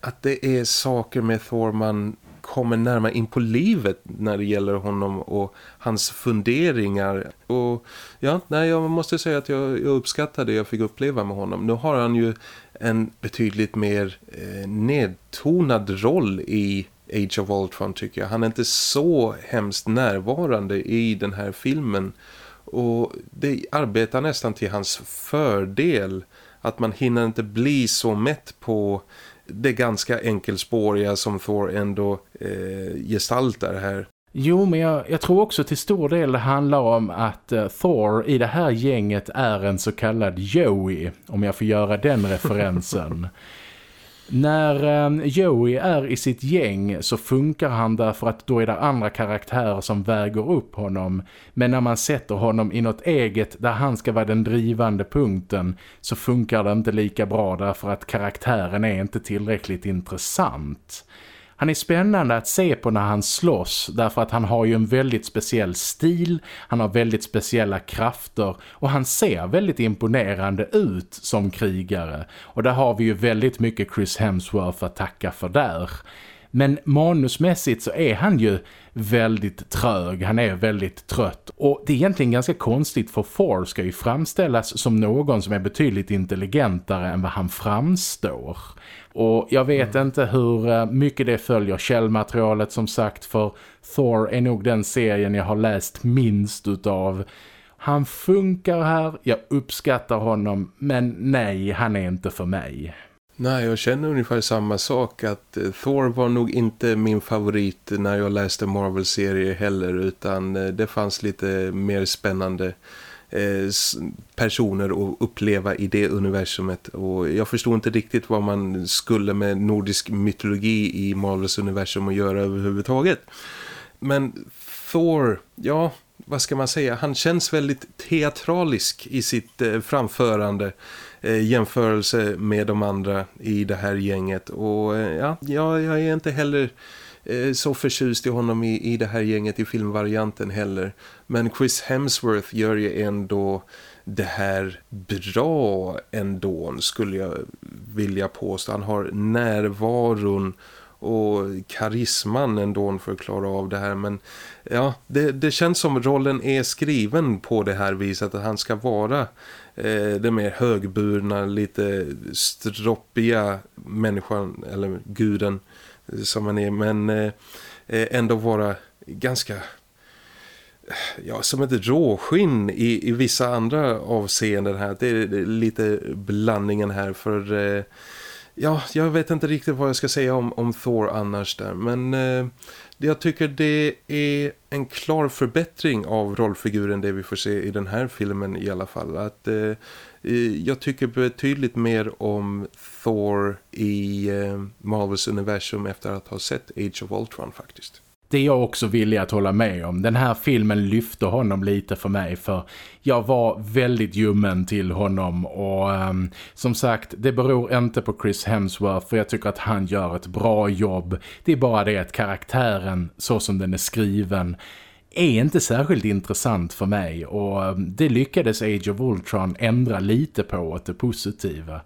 Att det är saker med Thor man kommer närmare in på livet när det gäller honom och hans funderingar. Och ja, nej, jag måste säga att jag, jag uppskattar det jag fick uppleva med honom. Nu har han ju en betydligt mer eh, nedtonad roll i Age of Ultron tycker jag. Han är inte så hemskt närvarande i den här filmen. Och det arbetar nästan till hans fördel att man hinner inte bli så mätt på det ganska enkelspåriga som Thor ändå eh, gestaltar här. Jo, men jag, jag, tror också till stor del det handlar om att uh, Thor i det här gänget är en så kallad Joey, om jag får göra den referensen. När ehm, Joey är i sitt gäng så funkar han därför att då är det andra karaktärer som väger upp honom. Men när man sätter honom i något eget där han ska vara den drivande punkten så funkar det inte lika bra därför att karaktären är inte tillräckligt intressant. Han är spännande att se på när han slåss därför att han har ju en väldigt speciell stil, han har väldigt speciella krafter och han ser väldigt imponerande ut som krigare. Och där har vi ju väldigt mycket Chris Hemsworth att tacka för där. Men manusmässigt så är han ju väldigt trög, han är väldigt trött. Och det är egentligen ganska konstigt för Thor ska ju framställas som någon som är betydligt intelligentare än vad han framstår. Och jag vet mm. inte hur eh, mycket det följer källmaterialet som sagt för Thor är nog den serien jag har läst minst utav. Han funkar här, jag uppskattar honom men nej, han är inte för mig. Nej, jag känner ungefär samma sak att eh, Thor var nog inte min favorit när jag läste Marvel-serier heller utan eh, det fanns lite mer spännande Eh, personer att uppleva i det universumet och jag förstod inte riktigt vad man skulle med nordisk mytologi i Marvels universum att göra överhuvudtaget. Men Thor, ja, vad ska man säga? Han känns väldigt teatralisk i sitt eh, framförande eh, jämförelse med de andra i det här gänget och eh, ja, jag, jag är inte heller Eh, så förtjust i honom i, i det här gänget i filmvarianten heller. Men Chris Hemsworth gör ju ändå det här bra ändå skulle jag vilja påstå. Han har närvaron och karisman ändå för att klara av det här. Men ja, det, det känns som rollen är skriven på det här viset att han ska vara eh, den mer högburna, lite stroppiga människan eller guden som man är men eh, eh, ändå vara ganska ja, som ett råskinn i, i vissa andra avseenden här. Det är, lite blandningen här för eh, ja, jag vet inte riktigt vad jag ska säga om, om Thor annars där. Men eh, jag tycker det är en klar förbättring av rollfiguren det vi får se i den här filmen i alla fall. Att Eh, Eh, jag tycker betydligt mer om Thor i eh, Marvels universum efter att ha sett Age of Ultron faktiskt. Det är jag också villig att hålla med om. Den här filmen lyfte honom lite för mig för jag var väldigt ljummen till honom och um, som sagt, det beror inte på Chris Hemsworth för jag tycker att han gör ett bra jobb. Det är bara det att karaktären, så som den är skriven, är inte särskilt intressant för mig och um, det lyckades Age of Ultron ändra lite på åt det positiva.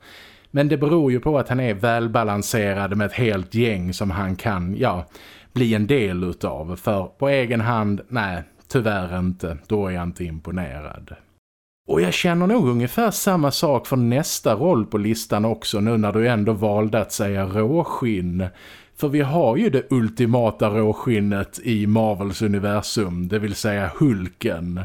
Men det beror ju på att han är välbalanserad med ett helt gäng som han kan, ja, bli en del utav. För på egen hand, nej, tyvärr inte. Då är jag inte imponerad. Och jag känner nog ungefär samma sak för nästa roll på listan också nu när du ändå valde att säga råskinn. För vi har ju det ultimata råskinnet i Marvels universum, det vill säga Hulken.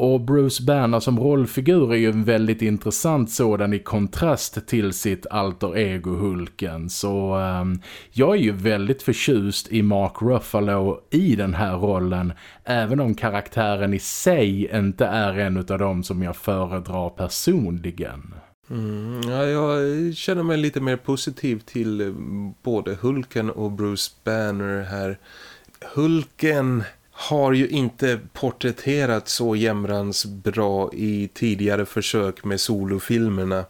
Och Bruce Banner som rollfigur är ju en väldigt intressant sådan i kontrast till sitt alter ego Hulken. Så um, jag är ju väldigt förtjust i Mark Ruffalo i den här rollen. Även om karaktären i sig inte är en av dem som jag föredrar personligen. Mm, ja, jag känner mig lite mer positiv till eh, både Hulken och Bruce Banner här. Hulken har ju inte porträtterat så jämrans bra i tidigare försök med solofilmerna.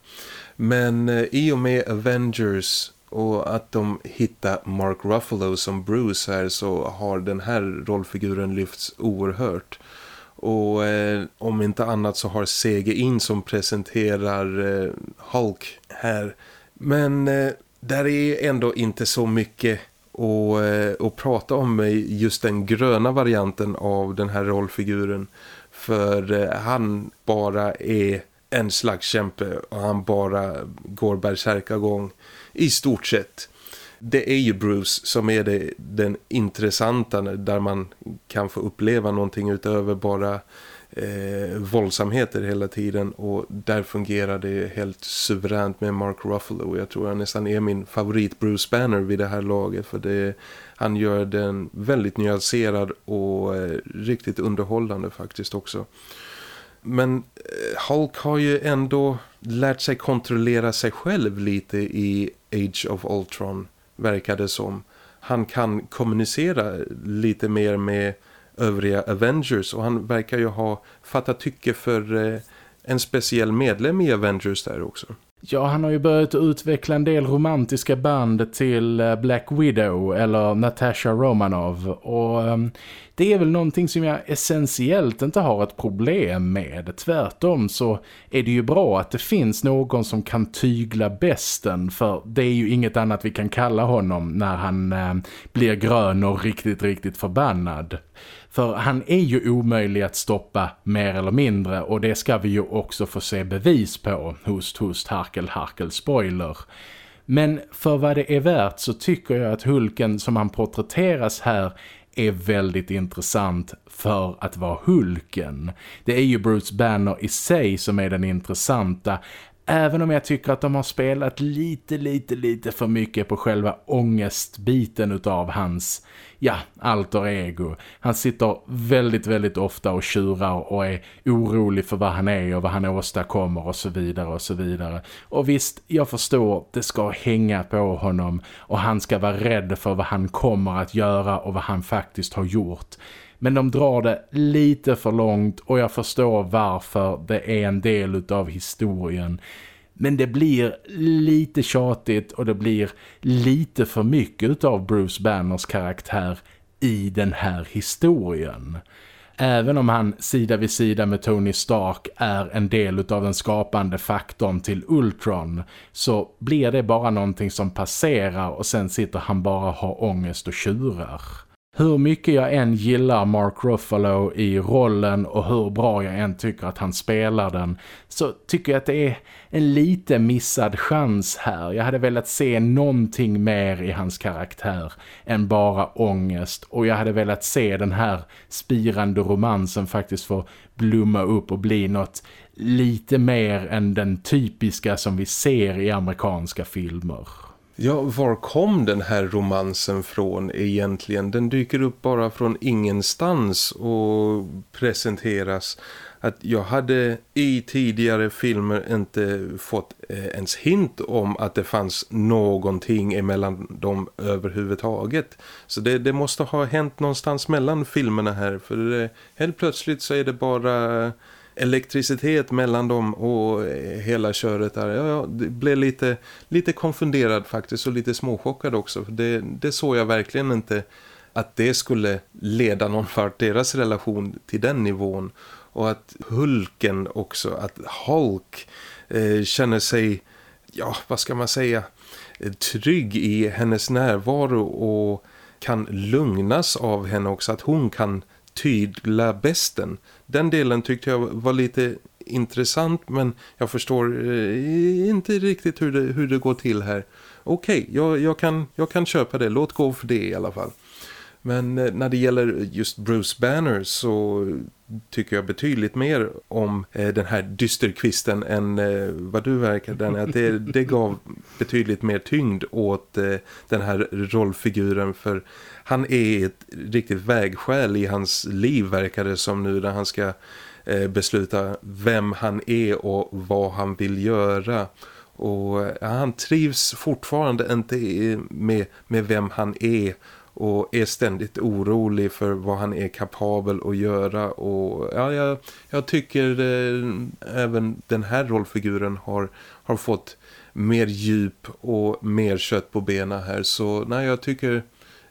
Men eh, i och med Avengers och att de hittar Mark Ruffalo som Bruce här så har den här rollfiguren lyfts oerhört. Och eh, om inte annat så har CG in som presenterar eh, Hulk här. Men eh, där är ändå inte så mycket att, eh, att prata om just den gröna varianten av den här rollfiguren. För eh, han bara är en slags kämpe och han bara går gång i stort sett det är ju Bruce som är det, den intressanta där man kan få uppleva någonting utöver bara eh, våldsamheter hela tiden och där fungerar det helt suveränt med Mark Ruffalo. Jag tror han nästan är min favorit Bruce Banner vid det här laget för det, han gör den väldigt nyanserad och eh, riktigt underhållande faktiskt också. Men eh, Hulk har ju ändå lärt sig kontrollera sig själv lite i Age of Ultron, verkar det som. Han kan kommunicera lite mer med övriga Avengers och han verkar ju ha fattat tycke för eh, en speciell medlem i Avengers där också. Ja, han har ju börjat utveckla en del romantiska band till eh, Black Widow eller Natasha Romanov och um, det är väl någonting som jag essentiellt inte har ett problem med. Tvärtom så är det ju bra att det finns någon som kan tygla bästen för det är ju inget annat vi kan kalla honom när han um, blir grön och riktigt, riktigt förbannad. För han är ju omöjlig att stoppa mer eller mindre och det ska vi ju också få se bevis på. Host, host, harkel, harkel, spoiler. Men för vad det är värt så tycker jag att Hulken som han porträtteras här är väldigt intressant för att vara Hulken. Det är ju Bruce Banner i sig som är den intressanta Även om jag tycker att de har spelat lite, lite, lite för mycket på själva ångestbiten utav hans, ja, alter ego. Han sitter väldigt, väldigt ofta och tjurar och är orolig för vad han är och vad han åstadkommer och så vidare och så vidare. Och visst, jag förstår, det ska hänga på honom och han ska vara rädd för vad han kommer att göra och vad han faktiskt har gjort. Men de drar det lite för långt och jag förstår varför det är en del av historien. Men det blir lite tjatigt och det blir lite för mycket av Bruce Banners karaktär i den här historien. Även om han sida vid sida med Tony Stark är en del av den skapande faktorn till Ultron så blir det bara någonting som passerar och sen sitter han bara och har ångest och tjurar. Hur mycket jag än gillar Mark Ruffalo i rollen och hur bra jag än tycker att han spelar den så tycker jag att det är en lite missad chans här. Jag hade velat se någonting mer i hans karaktär än bara ångest och jag hade velat se den här spirande romansen faktiskt få blomma upp och bli något lite mer än den typiska som vi ser i amerikanska filmer. Ja, var kom den här romansen från egentligen? Den dyker upp bara från ingenstans och presenteras att jag hade i tidigare filmer inte fått eh, ens hint om att det fanns någonting emellan dem överhuvudtaget. Så det, det måste ha hänt någonstans mellan filmerna här för det, helt plötsligt så är det bara elektricitet mellan dem och eh, hela köret där. Ja, jag blev lite, lite konfunderad faktiskt och lite småchockad också. Det, det såg jag verkligen inte att det skulle leda någon vart deras relation till den nivån. Och att Hulken också, att Hulk eh, känner sig, ja vad ska man säga, eh, trygg i hennes närvaro och kan lugnas av henne också. Att hon kan tygla besten. Den delen tyckte jag var lite intressant men jag förstår eh, inte riktigt hur det, hur det går till här. Okej, okay, jag, jag, kan, jag kan köpa det. Låt gå för det i alla fall. Men eh, när det gäller just Bruce Banner så tycker jag betydligt mer om eh, den här dysterkvisten än eh, vad du verkar den att det, det gav betydligt mer tyngd åt den här rollfiguren. För han är ett riktigt vägskäl i hans liv verkar det som nu när han ska besluta vem han är och vad han vill göra. Och han trivs fortfarande inte med, med vem han är och är ständigt orolig för vad han är kapabel att göra och ja, jag, jag tycker eh, även den här rollfiguren har, har fått mer djup och mer kött på benen här så nej jag tycker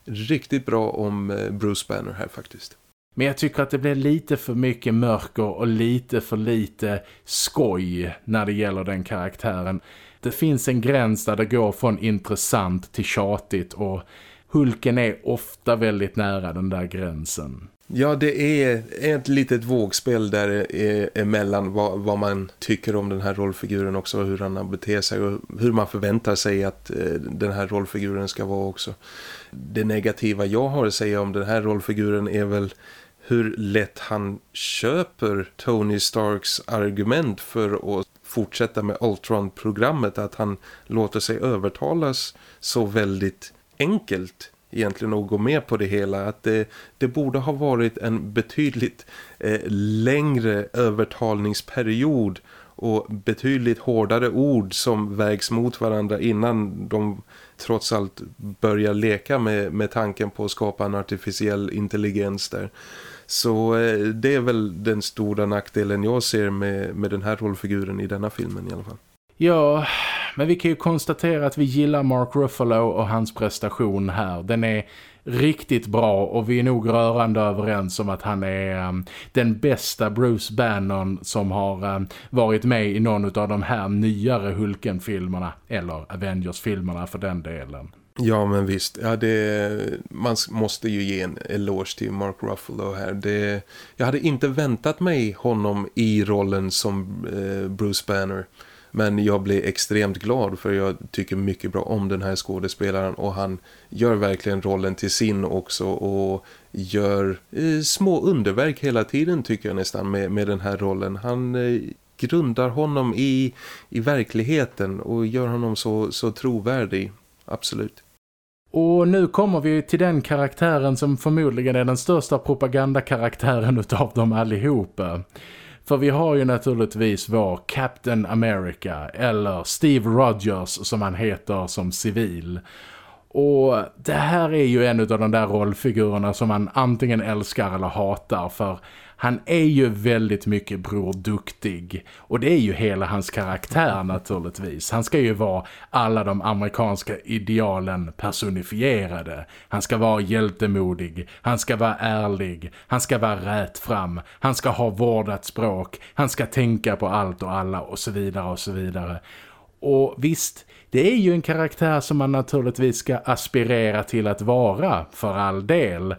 riktigt bra om eh, Bruce Banner här faktiskt. Men jag tycker att det blir lite för mycket mörker och lite för lite skoj när det gäller den karaktären. Det finns en gräns där det går från intressant till tjatigt och Hulken är ofta väldigt nära den där gränsen. Ja, det är ett litet vågspel där eh, emellan vad, vad man tycker om den här rollfiguren också, hur han beter sig och hur man förväntar sig att eh, den här rollfiguren ska vara också. Det negativa jag har att säga om den här rollfiguren är väl hur lätt han köper Tony Starks argument för att fortsätta med Ultron-programmet att han låter sig övertalas så väldigt enkelt egentligen att gå med på det hela. Att det, det borde ha varit en betydligt eh, längre övertalningsperiod och betydligt hårdare ord som vägs mot varandra innan de trots allt börjar leka med, med tanken på att skapa en artificiell intelligens där. Så eh, det är väl den stora nackdelen jag ser med, med den här rollfiguren i denna filmen i alla fall. Ja, men vi kan ju konstatera att vi gillar Mark Ruffalo och hans prestation här. Den är riktigt bra och vi är nog rörande överens om att han är um, den bästa Bruce Bannon som har um, varit med i någon av de här nyare Hulken-filmerna eller Avengers-filmerna för den delen. Ja men visst, ja, det, man måste ju ge en eloge till Mark Ruffalo här. Det, jag hade inte väntat mig honom i rollen som eh, Bruce Banner. Men jag blev extremt glad för jag tycker mycket bra om den här skådespelaren och han gör verkligen rollen till sin också och gör eh, små underverk hela tiden tycker jag nästan med, med den här rollen. Han eh, grundar honom i, i verkligheten och gör honom så, så trovärdig, absolut. Och nu kommer vi till den karaktären som förmodligen är den största propagandakaraktären utav dem allihopa. För vi har ju naturligtvis vår Captain America eller Steve Rogers som han heter som civil. Och det här är ju en av de där rollfigurerna som man antingen älskar eller hatar för han är ju väldigt mycket bror duktig. Och det är ju hela hans karaktär naturligtvis. Han ska ju vara alla de amerikanska idealen personifierade. Han ska vara hjältemodig. Han ska vara ärlig. Han ska vara rätt fram. Han ska ha vårdat språk. Han ska tänka på allt och alla och så vidare och så vidare. Och visst, det är ju en karaktär som man naturligtvis ska aspirera till att vara för all del.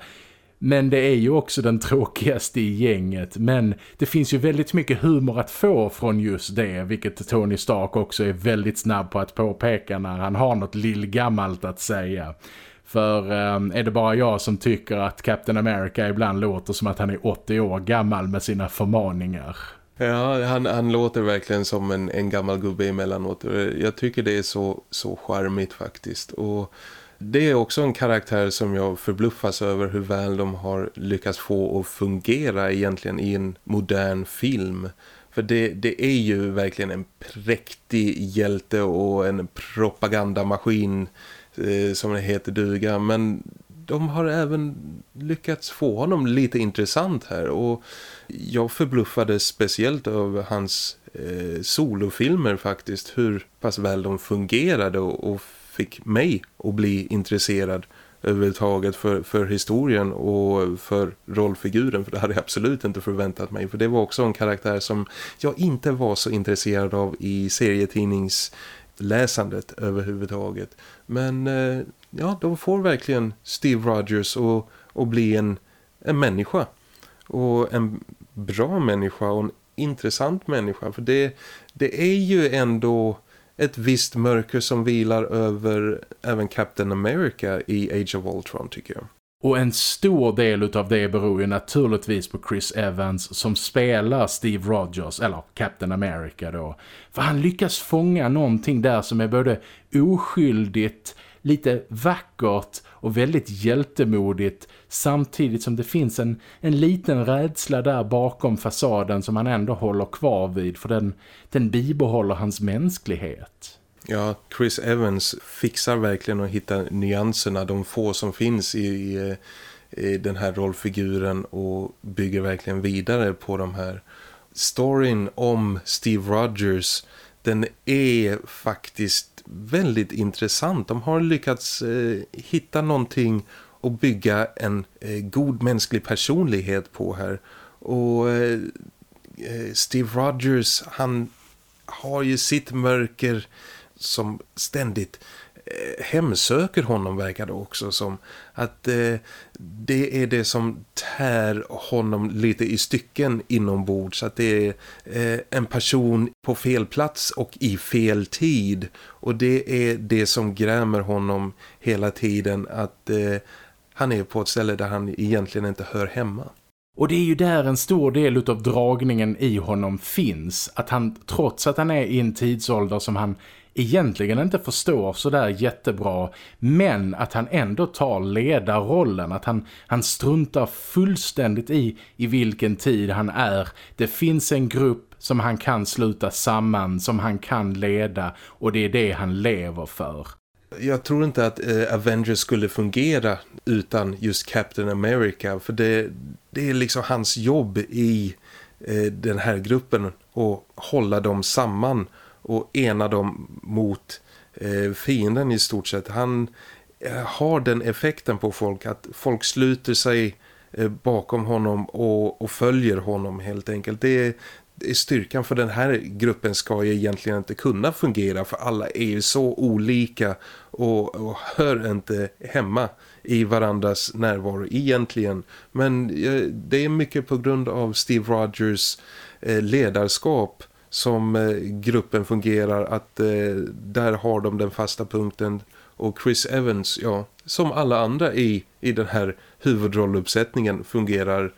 Men det är ju också den tråkigaste i gänget. Men det finns ju väldigt mycket humor att få från just det. Vilket Tony Stark också är väldigt snabb på att påpeka när han har något lillgammalt att säga. För eh, är det bara jag som tycker att Captain America ibland låter som att han är 80 år gammal med sina förmaningar? Ja, han, han låter verkligen som en, en gammal gubbe emellanåt. Jag tycker det är så, så charmigt faktiskt. Och det är också en karaktär som jag förbluffas över hur väl de har lyckats få att fungera egentligen i en modern film. För det, det är ju verkligen en präktig hjälte och en propagandamaskin eh, som det heter duga. Men de har även lyckats få honom lite intressant här och jag förbluffades speciellt av hans eh, solofilmer faktiskt. Hur pass väl de fungerade och, och fick mig att bli intresserad överhuvudtaget för, för historien och för rollfiguren för det hade jag absolut inte förväntat mig. För det var också en karaktär som jag inte var så intresserad av i serietidningsläsandet överhuvudtaget. Men eh, ja, de får verkligen Steve Rogers att, och bli en, en människa. Och en bra människa och en intressant människa. För det, det är ju ändå ett visst mörker som vilar över även Captain America i Age of Ultron tycker jag. Och en stor del av det beror ju naturligtvis på Chris Evans som spelar Steve Rogers, eller Captain America då. För han lyckas fånga någonting där som är både oskyldigt, lite vackert och väldigt hjältemodigt samtidigt som det finns en, en liten rädsla där bakom fasaden som han ändå håller kvar vid för den, den bibehåller hans mänsklighet. Ja, Chris Evans fixar verkligen att hitta nyanserna, de få som finns i, i, i den här rollfiguren och bygger verkligen vidare på de här. Storyn om Steve Rogers, den är faktiskt väldigt intressant. De har lyckats eh, hitta någonting och bygga en eh, god mänsklig personlighet på här. Och eh, eh Steve Rogers, han har ju sitt mörker som ständigt Eh, hemsöker honom verkar det också som att eh, det är det som tär honom lite i stycken inombords så att det är eh, en person på fel plats och i fel tid och det är det som grämer honom hela tiden att eh, han är på ett ställe där han egentligen inte hör hemma. Och det är ju där en stor del av dragningen i honom finns. Att han, trots att han är i en tidsålder som han egentligen inte förstår sådär jättebra men att han ändå tar ledarrollen, att han, han struntar fullständigt i i vilken tid han är. Det finns en grupp som han kan sluta samman, som han kan leda och det är det han lever för. Jag tror inte att eh, Avengers skulle fungera utan just Captain America för det, det är liksom hans jobb i eh, den här gruppen att hålla dem samman och ena dem mot eh, fienden i stort sett. Han eh, har den effekten på folk att folk sluter sig eh, bakom honom och, och, följer honom helt enkelt. Det är, det är styrkan för den här gruppen ska ju egentligen inte kunna fungera för alla är ju så olika och, och hör inte hemma i varandras närvaro egentligen. Men eh, det är mycket på grund av Steve Rogers eh, ledarskap som eh, gruppen fungerar att eh, där har de den fasta punkten och Chris Evans, ja, som alla andra i, i den här huvudrolluppsättningen fungerar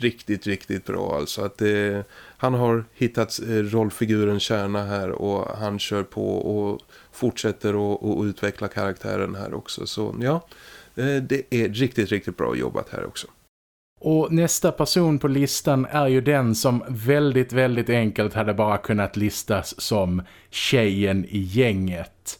riktigt, riktigt bra. Alltså att eh, han har hittat eh, rollfigurens kärna här och han kör på och fortsätter att utveckla karaktären här också. Så ja, eh, det är riktigt, riktigt bra jobbat här också. Och nästa person på listan är ju den som väldigt, väldigt enkelt hade bara kunnat listas som tjejen i gänget.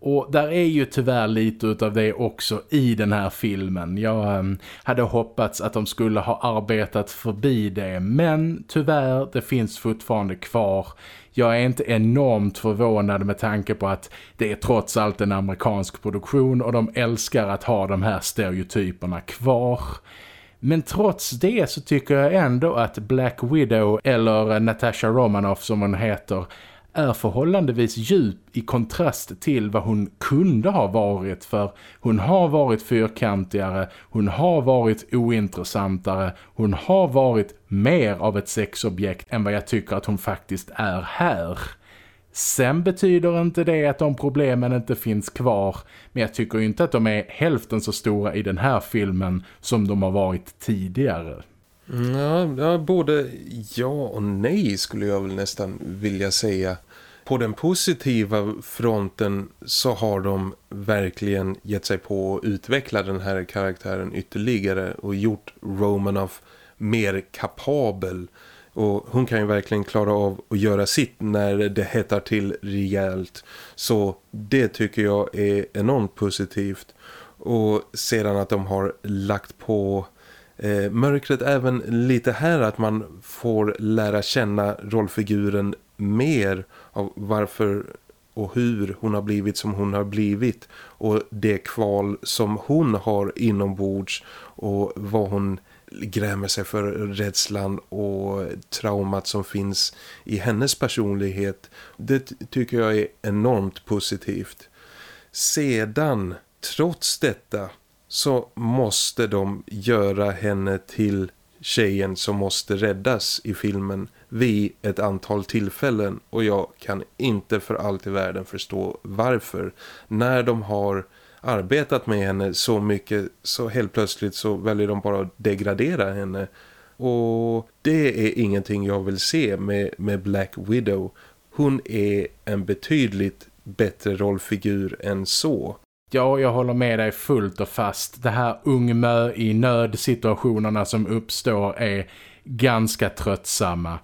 Och där är ju tyvärr lite av det också i den här filmen. Jag ehm, hade hoppats att de skulle ha arbetat förbi det. Men tyvärr, det finns fortfarande kvar. Jag är inte enormt förvånad med tanke på att det är trots allt en amerikansk produktion och de älskar att ha de här stereotyperna kvar. Men trots det så tycker jag ändå att Black Widow eller Natasha Romanoff som hon heter är förhållandevis djup i kontrast till vad hon kunde ha varit för hon har varit fyrkantigare, hon har varit ointressantare, hon har varit mer av ett sexobjekt än vad jag tycker att hon faktiskt är här. Sen betyder inte det att de problemen inte finns kvar. Men jag tycker inte att de är hälften så stora i den här filmen som de har varit tidigare. Ja, både ja och nej skulle jag väl nästan vilja säga. På den positiva fronten så har de verkligen gett sig på att utveckla den här karaktären ytterligare och gjort Romanoff mer kapabel och hon kan ju verkligen klara av att göra sitt när det hettar till rejält. Så det tycker jag är enormt positivt. Och sedan att de har lagt på eh, mörkret även lite här att man får lära känna rollfiguren mer av varför och hur hon har blivit som hon har blivit och det kval som hon har inombords och vad hon grämer sig för rädslan och traumat som finns i hennes personlighet. Det tycker jag är enormt positivt. Sedan, trots detta, så måste de göra henne till tjejen som måste räddas i filmen vid ett antal tillfällen och jag kan inte för allt i världen förstå varför. När de har arbetat med henne så mycket så helt plötsligt så väljer de bara att degradera henne. Och det är ingenting jag vill se med, med Black Widow. Hon är en betydligt bättre rollfigur än så. Ja, jag håller med dig fullt och fast. Det här ungmö i nödsituationerna som uppstår är ganska tröttsamma.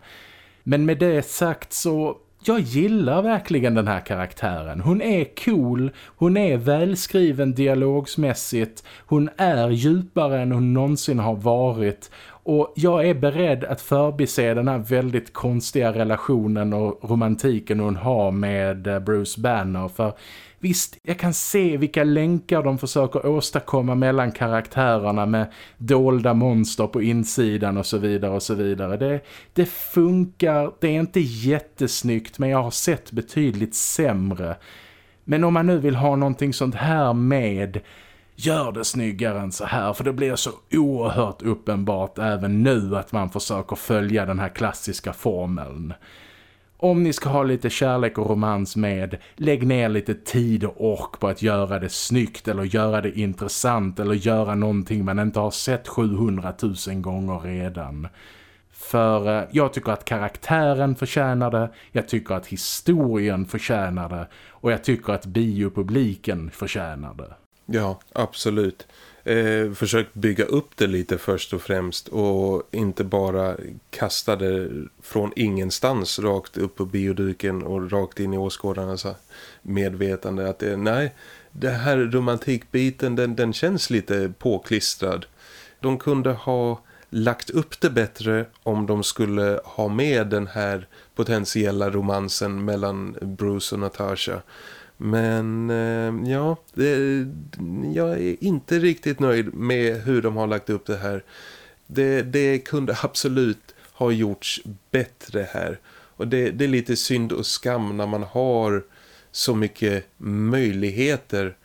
Men med det sagt så jag gillar verkligen den här karaktären. Hon är cool, hon är välskriven dialogsmässigt, hon är djupare än hon någonsin har varit och jag är beredd att förbise den här väldigt konstiga relationen och romantiken hon har med eh, Bruce Banner för Visst, jag kan se vilka länkar de försöker åstadkomma mellan karaktärerna med dolda monster på insidan och så vidare och så vidare. Det, det funkar, det är inte jättesnyggt men jag har sett betydligt sämre. Men om man nu vill ha någonting sånt här med gör det snyggare än så här för det blir så oerhört uppenbart även nu att man försöker följa den här klassiska formeln. Om ni ska ha lite kärlek och romans med, lägg ner lite tid och ork på att göra det snyggt eller göra det intressant eller göra någonting man inte har sett 700 000 gånger redan. För eh, jag tycker att karaktären förtjänar det, jag tycker att historien förtjänar det och jag tycker att biopubliken förtjänar det. Ja, absolut. Eh, försökt bygga upp det lite först och främst och inte bara kasta det från ingenstans rakt upp på bioduken och rakt in i åskådarnas medvetande att det, nej, det här romantikbiten den, den känns lite påklistrad. De kunde ha lagt upp det bättre om de skulle ha med den här potentiella romansen mellan Bruce och Natasha. Men eh, ja, det, jag är inte riktigt nöjd med hur de har lagt upp det här. Det, det kunde absolut ha gjorts bättre här. Och det, det, är lite synd och skam när man har så mycket möjligheter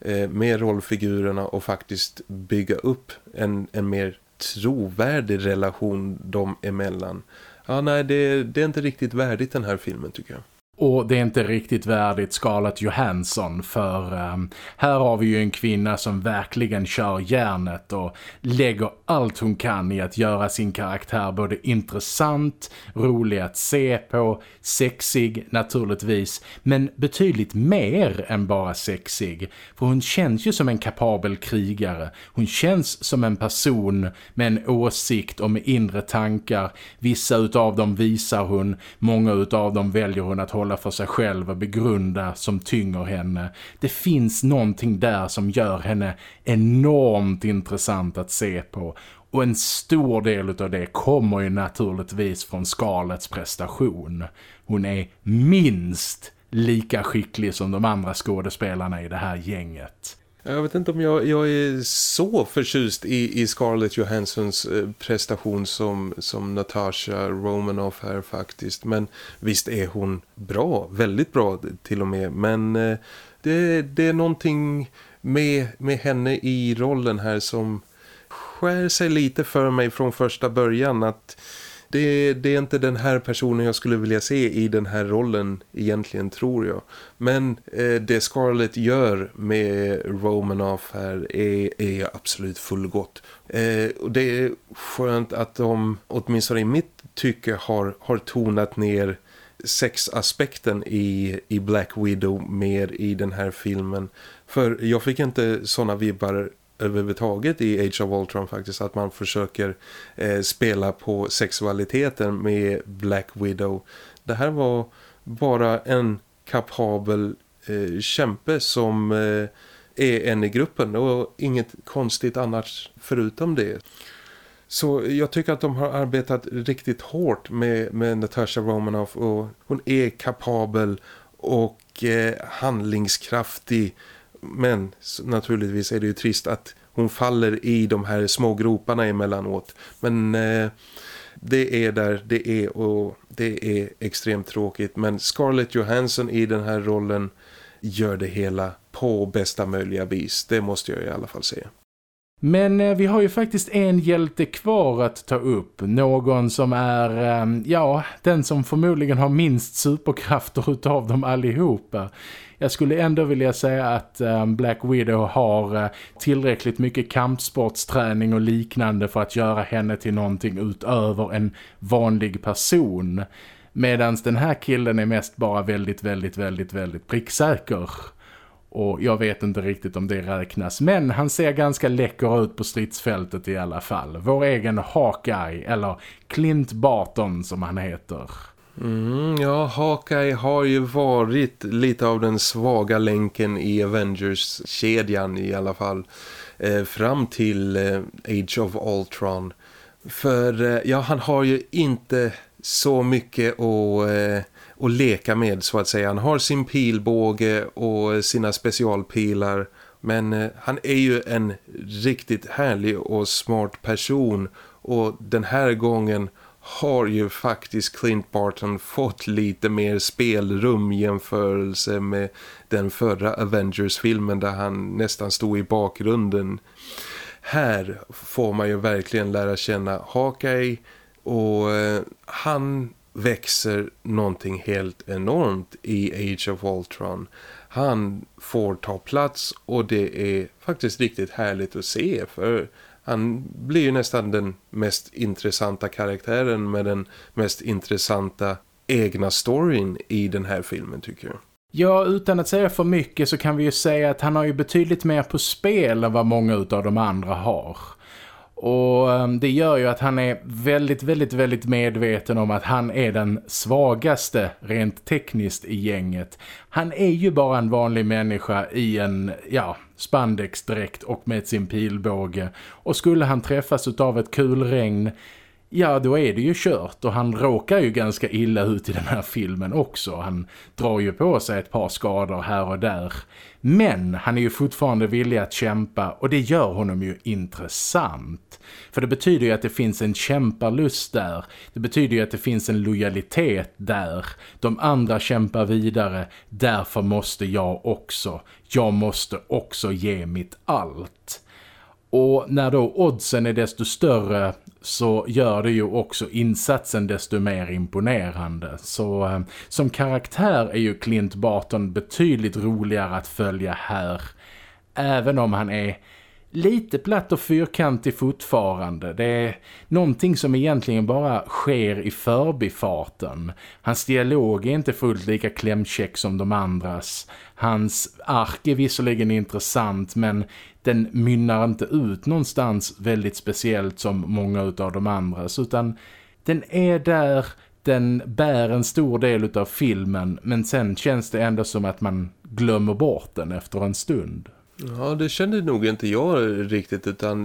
eh, med rollfigurerna och faktiskt bygga upp en, en mer trovärdig relation dem emellan. Ja, nej, det, det är inte riktigt värdigt den här filmen tycker jag. Och det är inte riktigt värdigt Scarlett Johansson för um, här har vi ju en kvinna som verkligen kör järnet och lägger allt hon kan i att göra sin karaktär både intressant, rolig att se på, sexig naturligtvis, men betydligt mer än bara sexig. För hon känns ju som en kapabel krigare. Hon känns som en person med en åsikt och med inre tankar. Vissa utav dem visar hon, många utav dem väljer hon att hålla hålla för sig själv och begrunda som tynger henne. Det finns någonting där som gör henne enormt intressant att se på. Och en stor del av det kommer ju naturligtvis från skalets prestation. Hon är minst lika skicklig som de andra skådespelarna i det här gänget. Jag vet inte om jag, jag är så förtjust i, i Scarlett Johanssons eh, prestation som, som Natasha Romanoff här faktiskt. Men visst är hon bra, väldigt bra till och med. Men eh, det, det är någonting med, med henne i rollen här som skär sig lite för mig från första början att det, det, är inte den här personen jag skulle vilja se i den här rollen egentligen tror jag. Men eh, det Scarlett gör med Romanoff här är, är absolut fullgott. Eh, och det är skönt att de åtminstone i mitt tycke har, har tonat ner sexaspekten i, i Black Widow mer i den här filmen. För jag fick inte sådana vibbar överhuvudtaget i Age of Ultron faktiskt att man försöker eh, spela på sexualiteten med Black Widow. Det här var bara en kapabel eh, kämpe som eh, är en i gruppen och inget konstigt annars förutom det. Så jag tycker att de har arbetat riktigt hårt med, med Natasha Romanoff och hon är kapabel och eh, handlingskraftig men naturligtvis är det ju trist att hon faller i de här små groparna emellanåt. Men eh, det är där det är och det är extremt tråkigt. Men Scarlett Johansson i den här rollen gör det hela på bästa möjliga vis. Det måste jag i alla fall säga. Men eh, vi har ju faktiskt en hjälte kvar att ta upp. Någon som är, eh, ja, den som förmodligen har minst superkrafter utav dem allihopa. Jag skulle ändå vilja säga att ehm, Black Widow har eh, tillräckligt mycket kampsportsträning och liknande för att göra henne till någonting utöver en vanlig person. Medan den här killen är mest bara väldigt, väldigt, väldigt, väldigt pricksäker. Och jag vet inte riktigt om det räknas. Men han ser ganska läcker ut på stridsfältet i alla fall. Vår egen Hawkeye, eller Clint Barton som han heter. Mm, ja, Hawkeye har ju varit lite av den svaga länken i Avengers-kedjan i alla fall. Eh, fram till eh, Age of Ultron. För eh, ja, han har ju inte så mycket att, eh, att leka med så att säga. Han har sin pilbåge och sina specialpilar. Men eh, han är ju en riktigt härlig och smart person. Och den här gången har ju faktiskt Clint Barton fått lite mer spelrum i jämförelse med den förra Avengers-filmen där han nästan stod i bakgrunden. Här får man ju verkligen lära känna Hawkeye och eh, han växer någonting helt enormt i Age of Ultron. Han får ta plats och det är faktiskt riktigt härligt att se för han blir ju nästan den mest intressanta karaktären med den mest intressanta egna storyn i den här filmen tycker jag. Ja, utan att säga för mycket så kan vi ju säga att han har ju betydligt mer på spel än vad många av de andra har. Och ehm, det gör ju att han är väldigt, väldigt, väldigt medveten om att han är den svagaste rent tekniskt i gänget. Han är ju bara en vanlig människa i en, ja, spandexdräkt och med sin pilbåge. Och skulle han träffas av ett kulregn ja då är det ju kört och han råkar ju ganska illa ut i den här filmen också. Han drar ju på sig ett par skador här och där. Men han är ju fortfarande villig att kämpa och det gör honom ju intressant. För det betyder ju att det finns en kämparlust där. Det betyder ju att det finns en lojalitet där. De andra kämpar vidare, därför måste jag också. Jag måste också ge mitt allt. Och när då oddsen är desto större så gör det ju också insatsen desto mer imponerande. Så eh, som karaktär är ju Clint Barton betydligt roligare att följa här. Även om han är lite platt och fyrkantig fortfarande. Det är någonting som egentligen bara sker i förbifarten. Hans dialog är inte fullt lika klämkäck som de andras. Hans ark är visserligen intressant men den mynnar inte ut någonstans väldigt speciellt som många av de andras utan den är där, den bär en stor del av filmen men sen känns det ändå som att man glömmer bort den efter en stund. Ja, det kände nog inte jag riktigt utan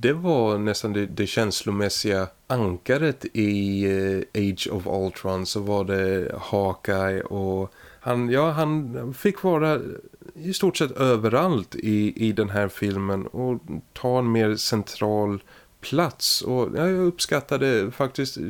det var nästan det, det känslomässiga ankaret i eh, Age of Ultron så var det Hawkeye och han, ja, han fick vara i stort sett överallt i, i den här filmen och ta en mer central plats. Och ja, jag uppskattade faktiskt eh,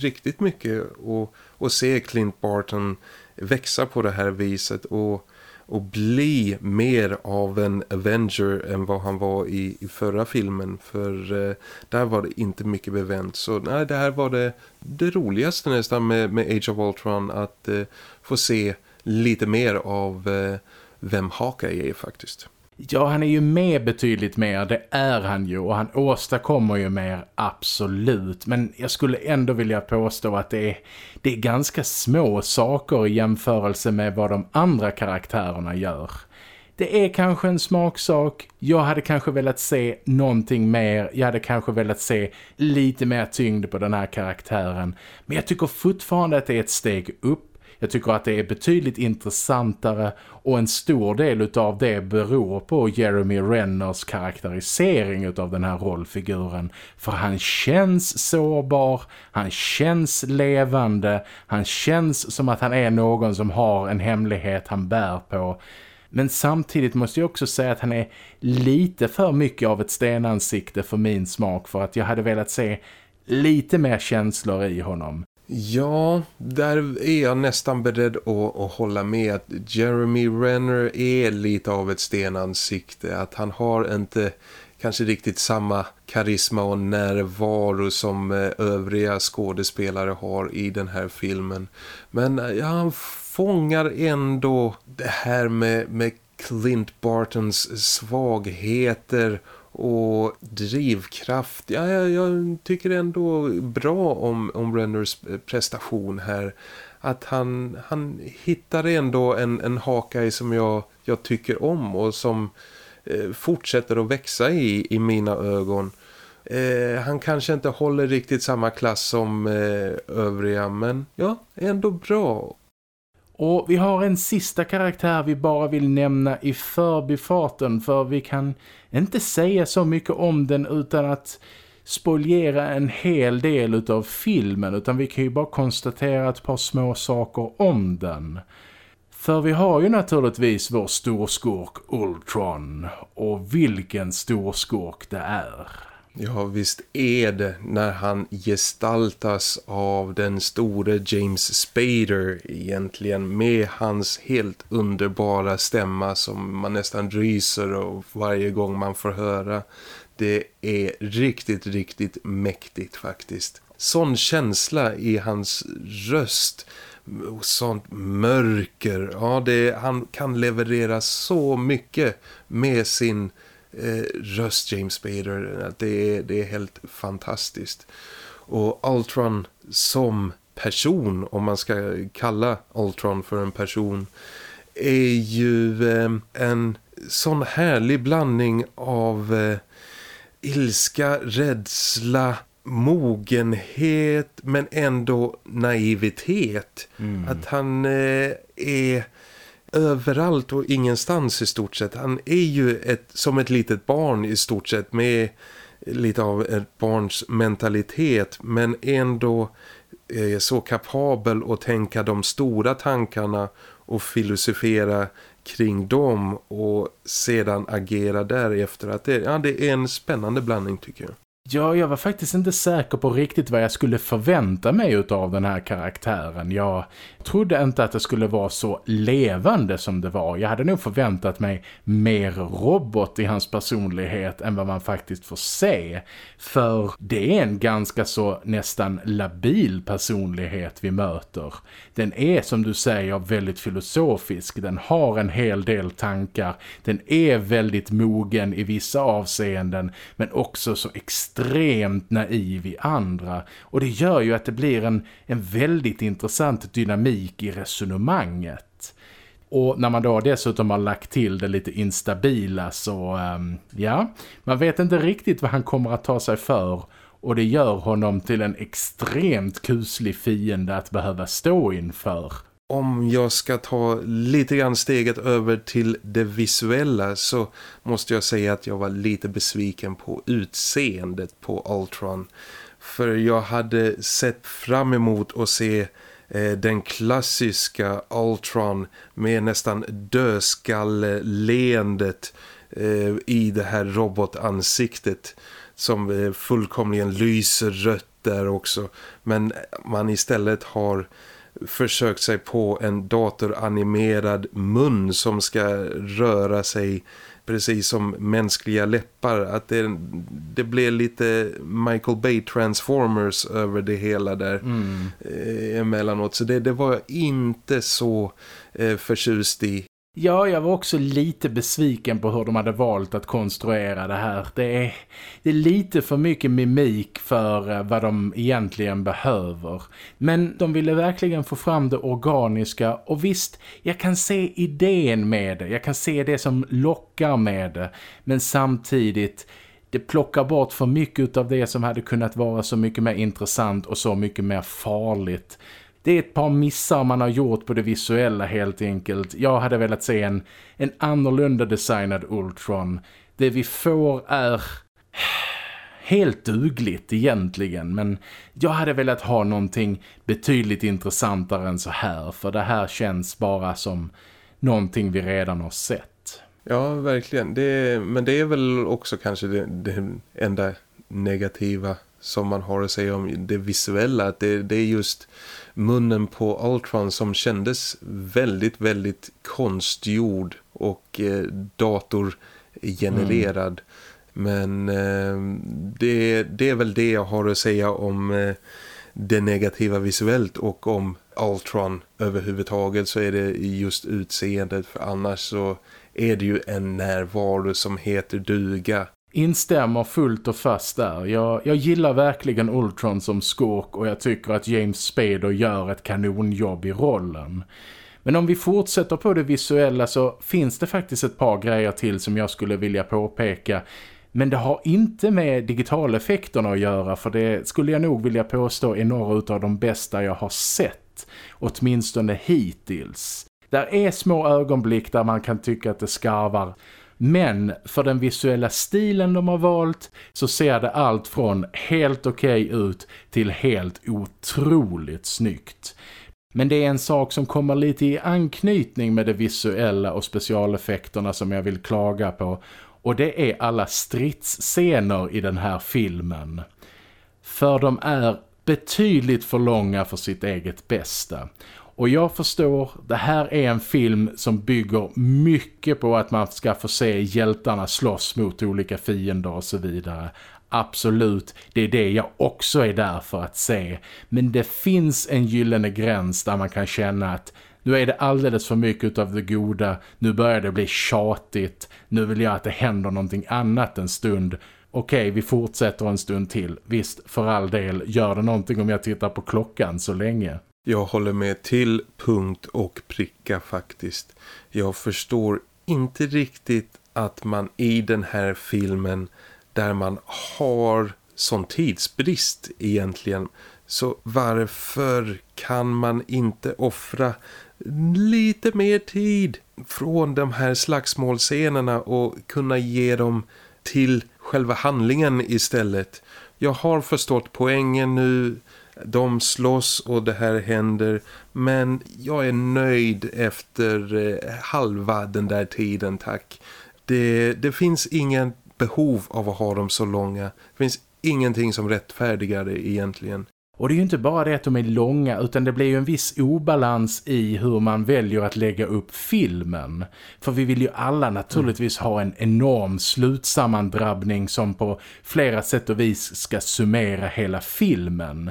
riktigt mycket att, att se Clint Barton växa på det här viset och och bli mer av en Avenger än vad han var i, i förra filmen för eh, där var det inte mycket bevänt så nej, det här var det, det roligaste nästan med, med Age of Ultron att eh, få se lite mer av eh, vem Haka är faktiskt. Ja, han är ju med betydligt mer, det är han ju och han åstadkommer ju mer, absolut. Men jag skulle ändå vilja påstå att det är, det är ganska små saker i jämförelse med vad de andra karaktärerna gör. Det är kanske en smaksak, jag hade kanske velat se någonting mer, jag hade kanske velat se lite mer tyngd på den här karaktären. Men jag tycker fortfarande att det är ett steg upp jag tycker att det är betydligt intressantare och en stor del av det beror på Jeremy Renners karaktärisering av den här rollfiguren. För han känns sårbar, han känns levande, han känns som att han är någon som har en hemlighet han bär på. Men samtidigt måste jag också säga att han är lite för mycket av ett stenansikte för min smak för att jag hade velat se lite mer känslor i honom. Ja, där är jag nästan beredd att, att hålla med att Jeremy Renner är lite av ett stenansikte. Att han har inte kanske riktigt samma karisma och närvaro som eh, övriga skådespelare har i den här filmen. Men eh, ja, han fångar ändå det här med, med Clint Bartons svagheter och drivkraft. Ja, jag, jag, tycker ändå bra om, om Renners eh, prestation här. Att han, han hittar ändå en, en haka som jag, jag tycker om och som eh, fortsätter att växa i, i mina ögon. Eh, han kanske inte håller riktigt samma klass som eh, övriga men ja, ändå bra. Och vi har en sista karaktär vi bara vill nämna i förbifarten för vi kan inte säga så mycket om den utan att spoliera en hel del av filmen utan vi kan ju bara konstatera ett par små saker om den. För vi har ju naturligtvis vår storskurk Ultron och vilken storskurk det är. Ja visst är det när han gestaltas av den store James Spader egentligen med hans helt underbara stämma som man nästan ryser av varje gång man får höra. Det är riktigt, riktigt mäktigt faktiskt. Sån känsla i hans röst och sånt mörker. Ja, det, han kan leverera så mycket med sin röst James Spader. Det är, det är helt fantastiskt. Och Ultron som person, om man ska kalla Ultron för en person, är ju eh, en sån härlig blandning av eh, ilska, rädsla, mogenhet men ändå naivitet. Mm. Att han eh, är överallt och ingenstans i stort sett. Han är ju ett, som ett litet barn i stort sett med lite av ett barns mentalitet men ändå eh, så kapabel att tänka de stora tankarna och filosofera kring dem och sedan agera därefter. Att det, ja, det är en spännande blandning tycker jag. Ja, jag var faktiskt inte säker på riktigt vad jag skulle förvänta mig av den här karaktären. Jag trodde inte att det skulle vara så levande som det var. Jag hade nog förväntat mig mer robot i hans personlighet än vad man faktiskt får se. För det är en ganska så nästan labil personlighet vi möter. Den är som du säger väldigt filosofisk. Den har en hel del tankar. Den är väldigt mogen i vissa avseenden men också så extremt extremt naiv i andra. Och det gör ju att det blir en, en väldigt intressant dynamik dynamik i resonemanget. Och när man då dessutom har lagt till det lite instabila så, um, ja, man vet inte riktigt vad han kommer att ta sig för. Och det gör honom till en extremt kuslig fiende att behöva stå inför. Om jag ska ta lite grann steget över till det visuella så måste jag säga att jag var lite besviken på utseendet på Ultron. För jag hade sett fram emot att se Eh, den klassiska Ultron med nästan dödskalleleendet eh, i det här robotansiktet som eh, fullkomligen lyser rött där också. Men man istället har försökt sig på en datoranimerad mun som ska röra sig precis som mänskliga läppar. Att det, det blev lite Michael Bay Transformers över det hela där mm. eh, emellanåt. Så det, det var jag inte så eh, förtjust i Ja, jag var också lite besviken på hur de hade valt att konstruera det här. Det är, det är lite för mycket mimik för eh, vad de egentligen behöver. Men de ville verkligen få fram det organiska och visst, jag kan se idén med det. Jag kan se det som lockar med det. Men samtidigt, det plockar bort för mycket av det som hade kunnat vara så mycket mer intressant och så mycket mer farligt det är ett par missar man har gjort på det visuella helt enkelt. Jag hade velat se en, en annorlunda designad Ultron. Det vi får är helt dugligt egentligen men jag hade velat ha någonting betydligt intressantare än så här för det här känns bara som någonting vi redan har sett. Ja, verkligen. Det, men det är väl också kanske det, det enda negativa som man har att säga om det visuella. Att det, det är just munnen på Ultron som kändes väldigt, väldigt konstgjord och eh, datorgenererad. Mm. Men eh, det, det är väl det jag har att säga om eh, det negativa visuellt och om Ultron överhuvudtaget så är det just utseendet för annars så är det ju en närvaro som heter duga instämmer fullt och fast där. Jag, jag gillar verkligen Ultron som skurk och jag tycker att James Spader gör ett kanonjobb i rollen. Men om vi fortsätter på det visuella så finns det faktiskt ett par grejer till som jag skulle vilja påpeka. Men det har inte med digitaleffekterna att göra för det skulle jag nog vilja påstå är några av de bästa jag har sett. Åtminstone hittills. Där är små ögonblick där man kan tycka att det skarvar men för den visuella stilen de har valt så ser det allt från helt okej okay ut till helt otroligt snyggt. Men det är en sak som kommer lite i anknytning med det visuella och specialeffekterna som jag vill klaga på. Och det är alla stridsscener i den här filmen. För de är betydligt för långa för sitt eget bästa. Och jag förstår, det här är en film som bygger mycket på att man ska få se hjältarna slåss mot olika fiender och så vidare. Absolut, det är det jag också är där för att se. Men det finns en gyllene gräns där man kan känna att Nu är det alldeles för mycket av det goda. Nu börjar det bli tjatigt. Nu vill jag att det händer någonting annat en stund. Okej, vi fortsätter en stund till. Visst, för all del, gör det någonting om jag tittar på klockan så länge. Jag håller med till punkt och pricka faktiskt. Jag förstår inte riktigt att man i den här filmen där man har sån tidsbrist egentligen så varför kan man inte offra lite mer tid från de här slagsmålscenerna och kunna ge dem till själva handlingen istället. Jag har förstått poängen nu, de slåss och det här händer men jag är nöjd efter eh, halva den där tiden, tack. Det, det finns ingen behov av att ha dem så långa. Det finns ingenting som rättfärdigar det egentligen. Och det är ju inte bara det att de är långa utan det blir ju en viss obalans i hur man väljer att lägga upp filmen. För vi vill ju alla naturligtvis ha en enorm slutsammandrabbning som på flera sätt och vis ska summera hela filmen.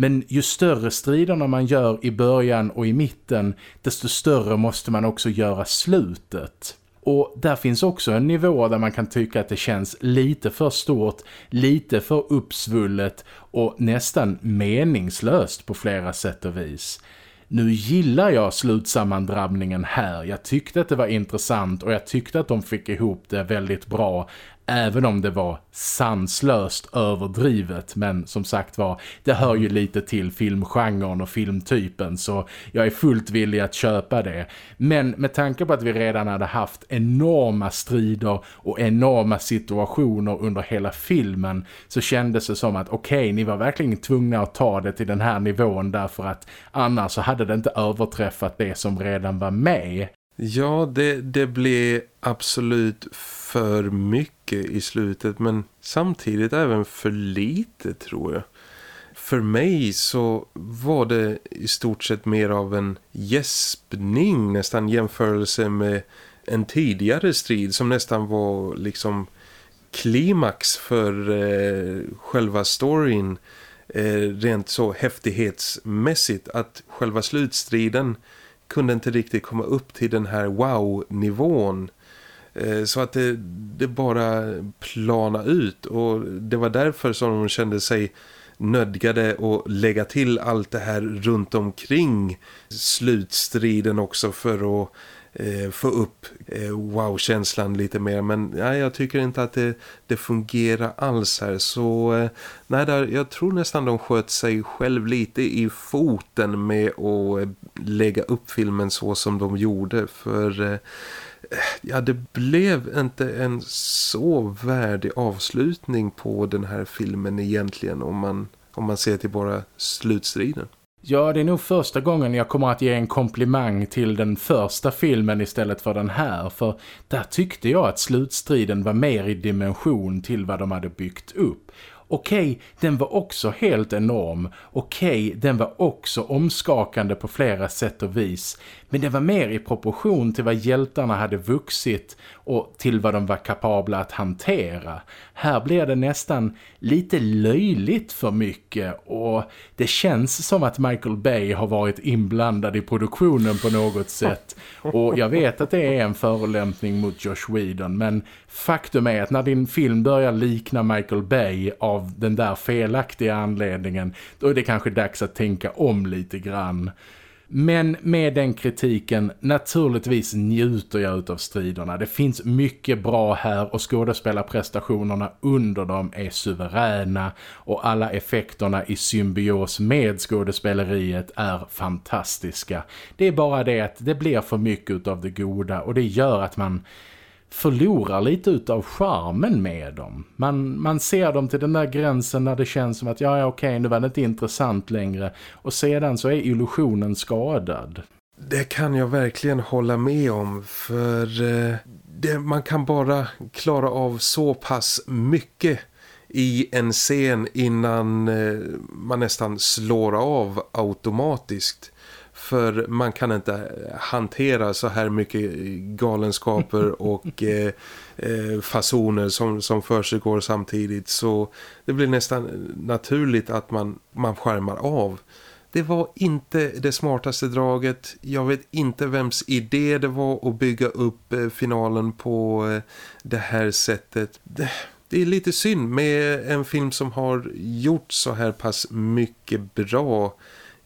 Men ju större striderna man gör i början och i mitten desto större måste man också göra slutet. Och där finns också en nivå där man kan tycka att det känns lite för stort, lite för uppsvullet och nästan meningslöst på flera sätt och vis. Nu gillar jag slutsammandrabbningen här. Jag tyckte att det var intressant och jag tyckte att de fick ihop det väldigt bra. Även om det var sanslöst överdrivet. Men som sagt var, det hör ju lite till filmgenren och filmtypen. Så jag är fullt villig att köpa det. Men med tanke på att vi redan hade haft enorma strider och enorma situationer under hela filmen. Så kändes det som att okej, okay, ni var verkligen tvungna att ta det till den här nivån. Därför att annars så hade det inte överträffat det som redan var med. Ja, det, det blev absolut för mycket i slutet men samtidigt även för lite tror jag. För mig så var det i stort sett mer av en gäspning nästan jämförelse med en tidigare strid som nästan var liksom klimax för eh, själva storyn eh, rent så häftighetsmässigt att själva slutstriden kunde inte riktigt komma upp till den här wow-nivån. Eh, så att det, det bara plana ut. Och det var därför som de kände sig nödgade att lägga till allt det här runt omkring slutstriden också för att eh, få upp eh, wow-känslan lite mer. Men nej, jag tycker inte att det, det fungerar alls här. Så eh, nej, där, jag tror nästan de sköt sig själv lite i foten med att eh, lägga upp filmen så som de gjorde. För eh, ja, det blev inte en så värdig avslutning på den här filmen egentligen om man, om man ser till bara slutstriden. Ja, det är nog första gången jag kommer att ge en komplimang till den första filmen istället för den här. För där tyckte jag att slutstriden var mer i dimension till vad de hade byggt upp. Okej, okay, den var också helt enorm. Okej, okay, den var också omskakande på flera sätt och vis. Men det var mer i proportion till vad hjältarna hade vuxit och till vad de var kapabla att hantera. Här blir det nästan lite löjligt för mycket och det känns som att Michael Bay har varit inblandad i produktionen på något sätt. Och jag vet att det är en förolämpning mot Josh Whedon men faktum är att när din film börjar likna Michael Bay av den där felaktiga anledningen då är det kanske dags att tänka om lite grann. Men med den kritiken, naturligtvis njuter jag av striderna. Det finns mycket bra här och skådespelarprestationerna under dem är suveräna och alla effekterna i symbios med skådespeleriet är fantastiska. Det är bara det att det blir för mycket av det goda och det gör att man förlorar lite utav charmen med dem. Man, man ser dem till den där gränsen när det känns som att ja, ja okej, nu var det inte intressant längre. Och sedan så är illusionen skadad. Det kan jag verkligen hålla med om för eh, det, man kan bara klara av så pass mycket i en scen innan eh, man nästan slår av automatiskt. För man kan inte hantera så här mycket galenskaper och eh, eh, fasoner som, som för sig går samtidigt. Så det blir nästan naturligt att man, man skärmar av. det var inte det smartaste draget. Jag vet inte vems idé det var att bygga upp eh, finalen på eh, det här sättet. Det är lite synd med en film som har gjort så här pass mycket bra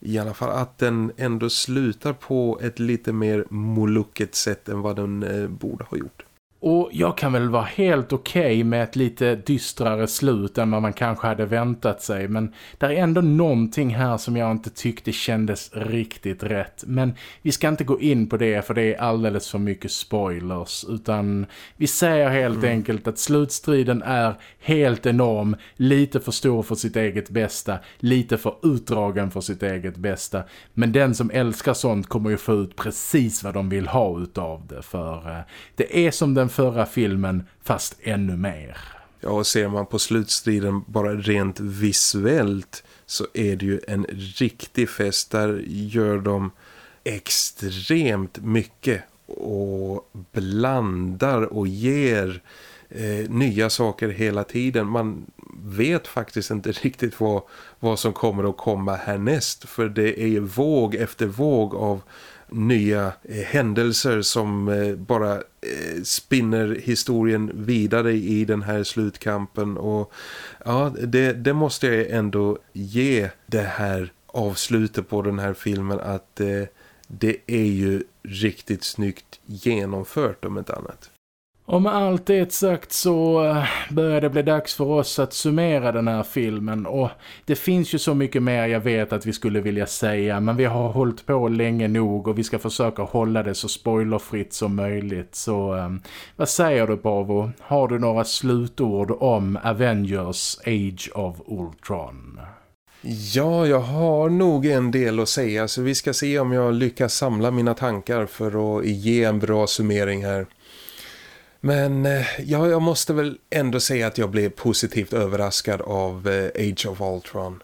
i alla fall att den ändå slutar på ett lite mer molucket sätt än vad den eh, borde ha gjort. Och jag kan väl vara helt okej okay med ett lite dystrare slut än vad man kanske hade väntat sig. Men det är ändå någonting här som jag inte tyckte kändes riktigt rätt. Men vi ska inte gå in på det för det är alldeles för mycket spoilers. Utan vi säger helt mm. enkelt att slutstriden är helt enorm. Lite för stor för sitt eget bästa. Lite för utdragen för sitt eget bästa. Men den som älskar sånt kommer ju få ut precis vad de vill ha utav det. För eh, det är som den förra filmen fast ännu mer. Ja, och ser man på slutstriden bara rent visuellt så är det ju en riktig fest. Där gör de extremt mycket och blandar och ger eh, nya saker hela tiden. Man vet faktiskt inte riktigt vad, vad som kommer att komma härnäst för det är ju våg efter våg av nya eh, händelser som eh, bara eh, spinner historien vidare i den här slutkampen och ja, det, det måste jag ändå ge det här avslutet på den här filmen att det är ju riktigt snyggt genomfört om ett annat. Och med allt det sagt så eh, börjar det bli dags för oss att summera den här filmen och det finns ju så mycket mer jag vet att vi skulle vilja säga men vi har hållit på länge nog och vi ska försöka hålla det så spoilerfritt som möjligt så eh, vad säger du Pavo? Har du några slutord om Avengers Age of Ultron? Ja, jag har nog en del att säga så vi ska se om jag lyckas samla mina tankar för att ge en bra summering här. Men eh, ja, jag måste väl ändå säga att jag blev positivt överraskad av eh, Age of Ultron.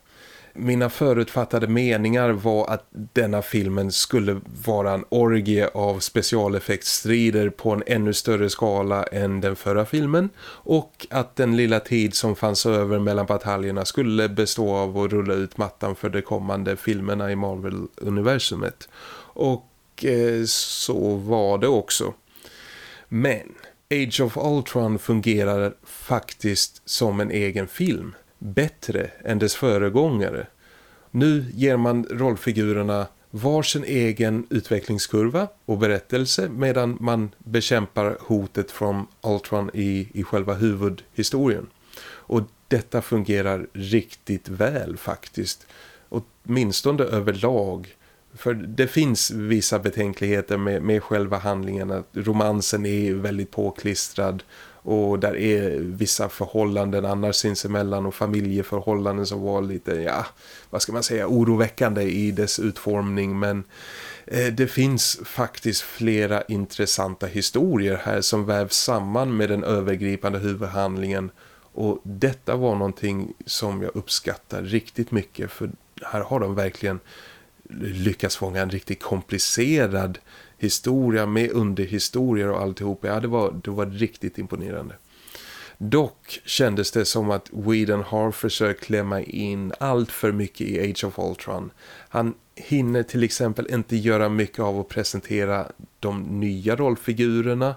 Mina förutfattade meningar var att denna filmen skulle vara en orgie av specialeffektstrider på en ännu större skala än den förra filmen och att den lilla tid som fanns över mellan bataljerna skulle bestå av att rulla ut mattan för de kommande filmerna i Marvel-universumet. Och eh, så var det också. Men Age of Ultron fungerar faktiskt som en egen film. Bättre än dess föregångare. Nu ger man rollfigurerna varsin egen utvecklingskurva och berättelse medan man bekämpar hotet från Ultron i, i själva huvudhistorien. Och detta fungerar riktigt väl faktiskt. Åtminstone överlag för det finns vissa betänkligheter med, med själva handlingen. Att romansen är väldigt påklistrad och där är vissa förhållanden annars sinsemellan och familjeförhållanden som var lite, ja, vad ska man säga, oroväckande i dess utformning. Men eh, det finns faktiskt flera intressanta historier här som vävs samman med den övergripande huvudhandlingen. Och detta var någonting som jag uppskattar riktigt mycket för här har de verkligen lyckas fånga en riktigt komplicerad historia med underhistorier och alltihop. Ja, det var, det var riktigt imponerande. Dock kändes det som att Whedon har försökt klämma in allt för mycket i Age of Ultron. Han hinner till exempel inte göra mycket av att presentera de nya rollfigurerna.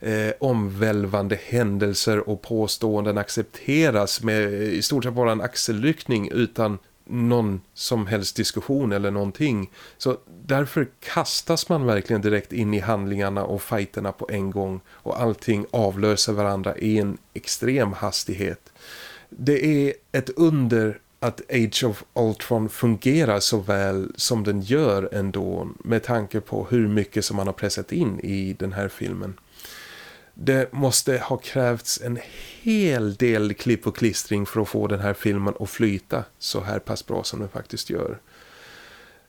Eh, omvälvande händelser och påståenden accepteras med i stort sett bara en axelryckning utan någon som helst diskussion eller någonting. Så därför kastas man verkligen direkt in i handlingarna och fighterna på en gång och allting avlöser varandra i en extrem hastighet. Det är ett under att Age of Ultron fungerar så väl som den gör ändå med tanke på hur mycket som man har pressat in i den här filmen. Det måste ha krävts en hel del klipp och klistring för att få den här filmen att flyta så här pass bra som den faktiskt gör.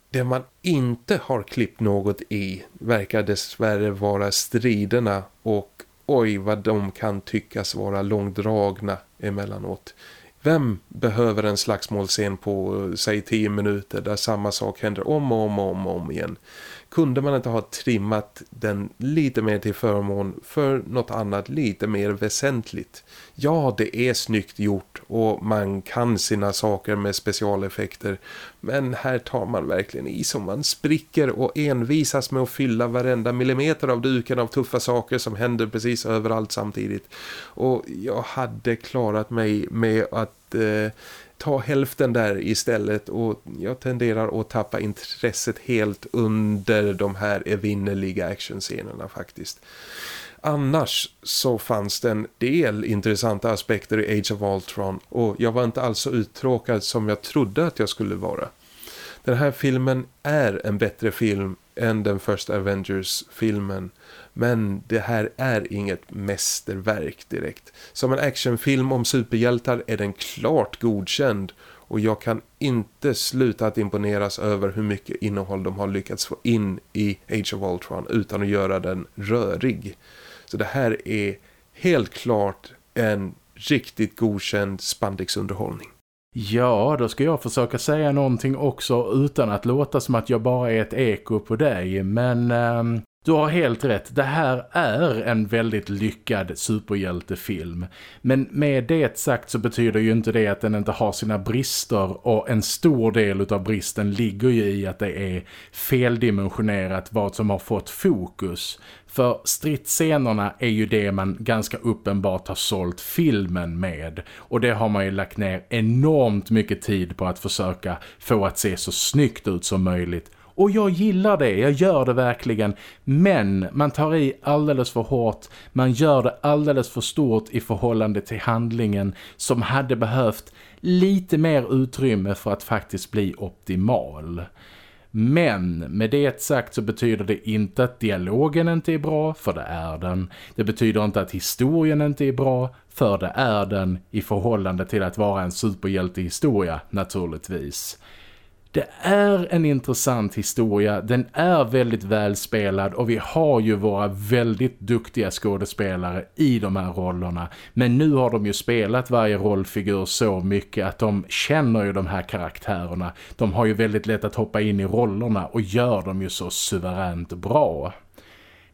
Det man inte har klippt något i verkar dessvärre vara striderna och oj vad de kan tyckas vara långdragna emellanåt. Vem behöver en slagsmålscen på eh, säg 10 minuter där samma sak händer om och om och om, om igen? Kunde man inte ha trimmat den lite mer till förmån för något annat lite mer väsentligt. Ja, det är snyggt gjort och man kan sina saker med specialeffekter. Men här tar man verkligen i som man spricker och envisas med att fylla varenda millimeter av duken av tuffa saker som händer precis överallt samtidigt. Och jag hade klarat mig med att... Eh, ta hälften där istället och jag tenderar att tappa intresset helt under de här evinnerliga actionscenerna faktiskt. Annars så fanns det en del intressanta aspekter i Age of Ultron och jag var inte alls så uttråkad som jag trodde att jag skulle vara. Den här filmen är en bättre film än den första Avengers-filmen. Men det här är inget mästerverk direkt. Som en actionfilm om superhjältar är den klart godkänd. Och jag kan inte sluta att imponeras över hur mycket innehåll de har lyckats få in i Age of Ultron utan att göra den rörig. Så det här är helt klart en riktigt godkänd spandexunderhållning. Ja, då ska jag försöka säga någonting också utan att låta som att jag bara är ett eko på dig. Men ähm, du har helt rätt, det här är en väldigt lyckad superhjältefilm. Men med det sagt så betyder ju inte det att den inte har sina brister och en stor del av bristen ligger ju i att det är feldimensionerat vad som har fått fokus. För stridsscenerna är ju det man ganska uppenbart har sålt filmen med. Och det har man ju lagt ner enormt mycket tid på att försöka få att se så snyggt ut som möjligt. Och jag gillar det, jag gör det verkligen. Men man tar i alldeles för hårt. Man gör det alldeles för stort i förhållande till handlingen som hade behövt lite mer utrymme för att faktiskt bli optimal. Men med det sagt så betyder det inte att dialogen inte är bra, för det är den. Det betyder inte att historien inte är bra, för det är den i förhållande till att vara en superhjältehistoria naturligtvis. Det är en intressant historia, den är väldigt välspelad och vi har ju våra väldigt duktiga skådespelare i de här rollerna. Men nu har de ju spelat varje rollfigur så mycket att de känner ju de här karaktärerna. De har ju väldigt lätt att hoppa in i rollerna och gör dem ju så suveränt bra.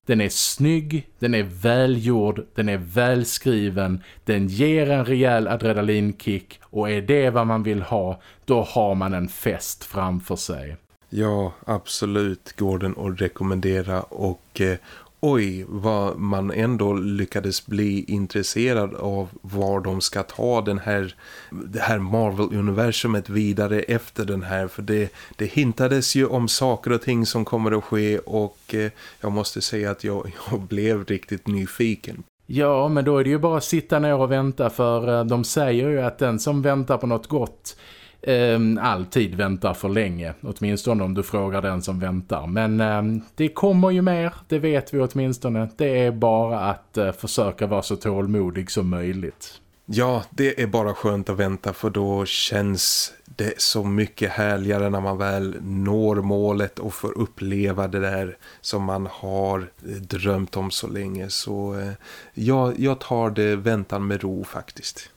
Den är snygg, den är välgjord, den är välskriven, den ger en rejäl adrenalinkick och är det vad man vill ha, då har man en fest framför sig. Ja, absolut går den att rekommendera och eh, oj vad man ändå lyckades bli intresserad av var de ska ta den här, det här Marvel-universumet vidare efter den här. För det, det hintades ju om saker och ting som kommer att ske och eh, jag måste säga att jag, jag blev riktigt nyfiken. Ja, men då är det ju bara att sitta ner och vänta för eh, de säger ju att den som väntar på något gott eh, alltid väntar för länge. Åtminstone om du frågar den som väntar. Men eh, det kommer ju mer, det vet vi åtminstone. Det är bara att eh, försöka vara så tålmodig som möjligt. Ja, det är bara skönt att vänta för då känns det så mycket härligare när man väl når målet och får uppleva det där som man har eh, drömt om så länge. Så eh, ja, jag tar det väntan med ro faktiskt.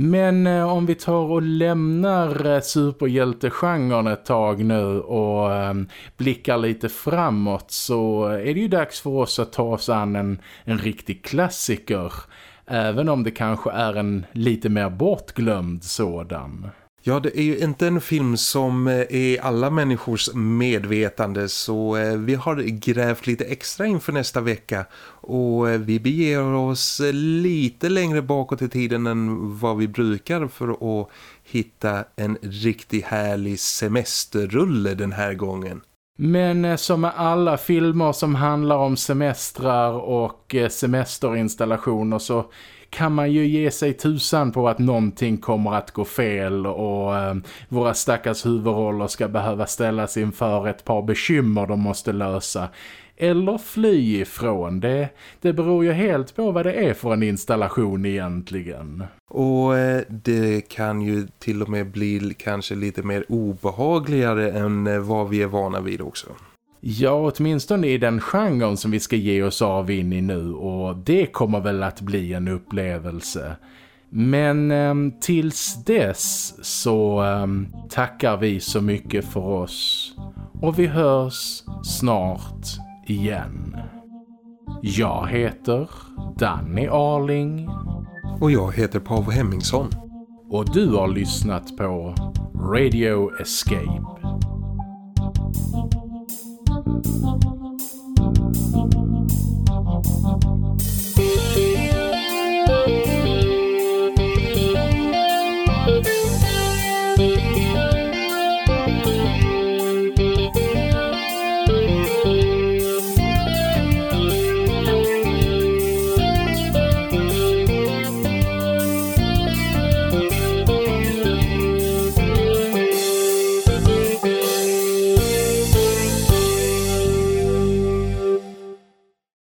Men eh, om vi tar och lämnar eh, superhjältegenren ett tag nu och eh, blickar lite framåt så är det ju dags för oss att ta oss an en, en riktig klassiker. Även om det kanske är en lite mer bortglömd sådan. Ja, det är ju inte en film som eh, är alla människors medvetande så eh, vi har grävt lite extra inför nästa vecka och eh, vi beger oss lite längre bakåt i tiden än vad vi brukar för att hitta en riktigt härlig semesterrulle den här gången. Men som med alla filmer som handlar om semestrar och semesterinstallationer så kan man ju ge sig tusan på att någonting kommer att gå fel och eh, våra stackars huvudroller ska behöva ställas inför ett par bekymmer de måste lösa eller fly ifrån. Det, det beror ju helt på vad det är för en installation egentligen. Och eh, det kan ju till och med bli kanske lite mer obehagligare än eh, vad vi är vana vid också. Ja, åtminstone i den genren som vi ska ge oss av in i nu och det kommer väl att bli en upplevelse. Men eh, tills dess så eh, tackar vi så mycket för oss och vi hörs snart igen. Jag heter Danny Arling. Och jag heter Paavo Hemmingsson. Och du har lyssnat på Radio Escape. Thank you.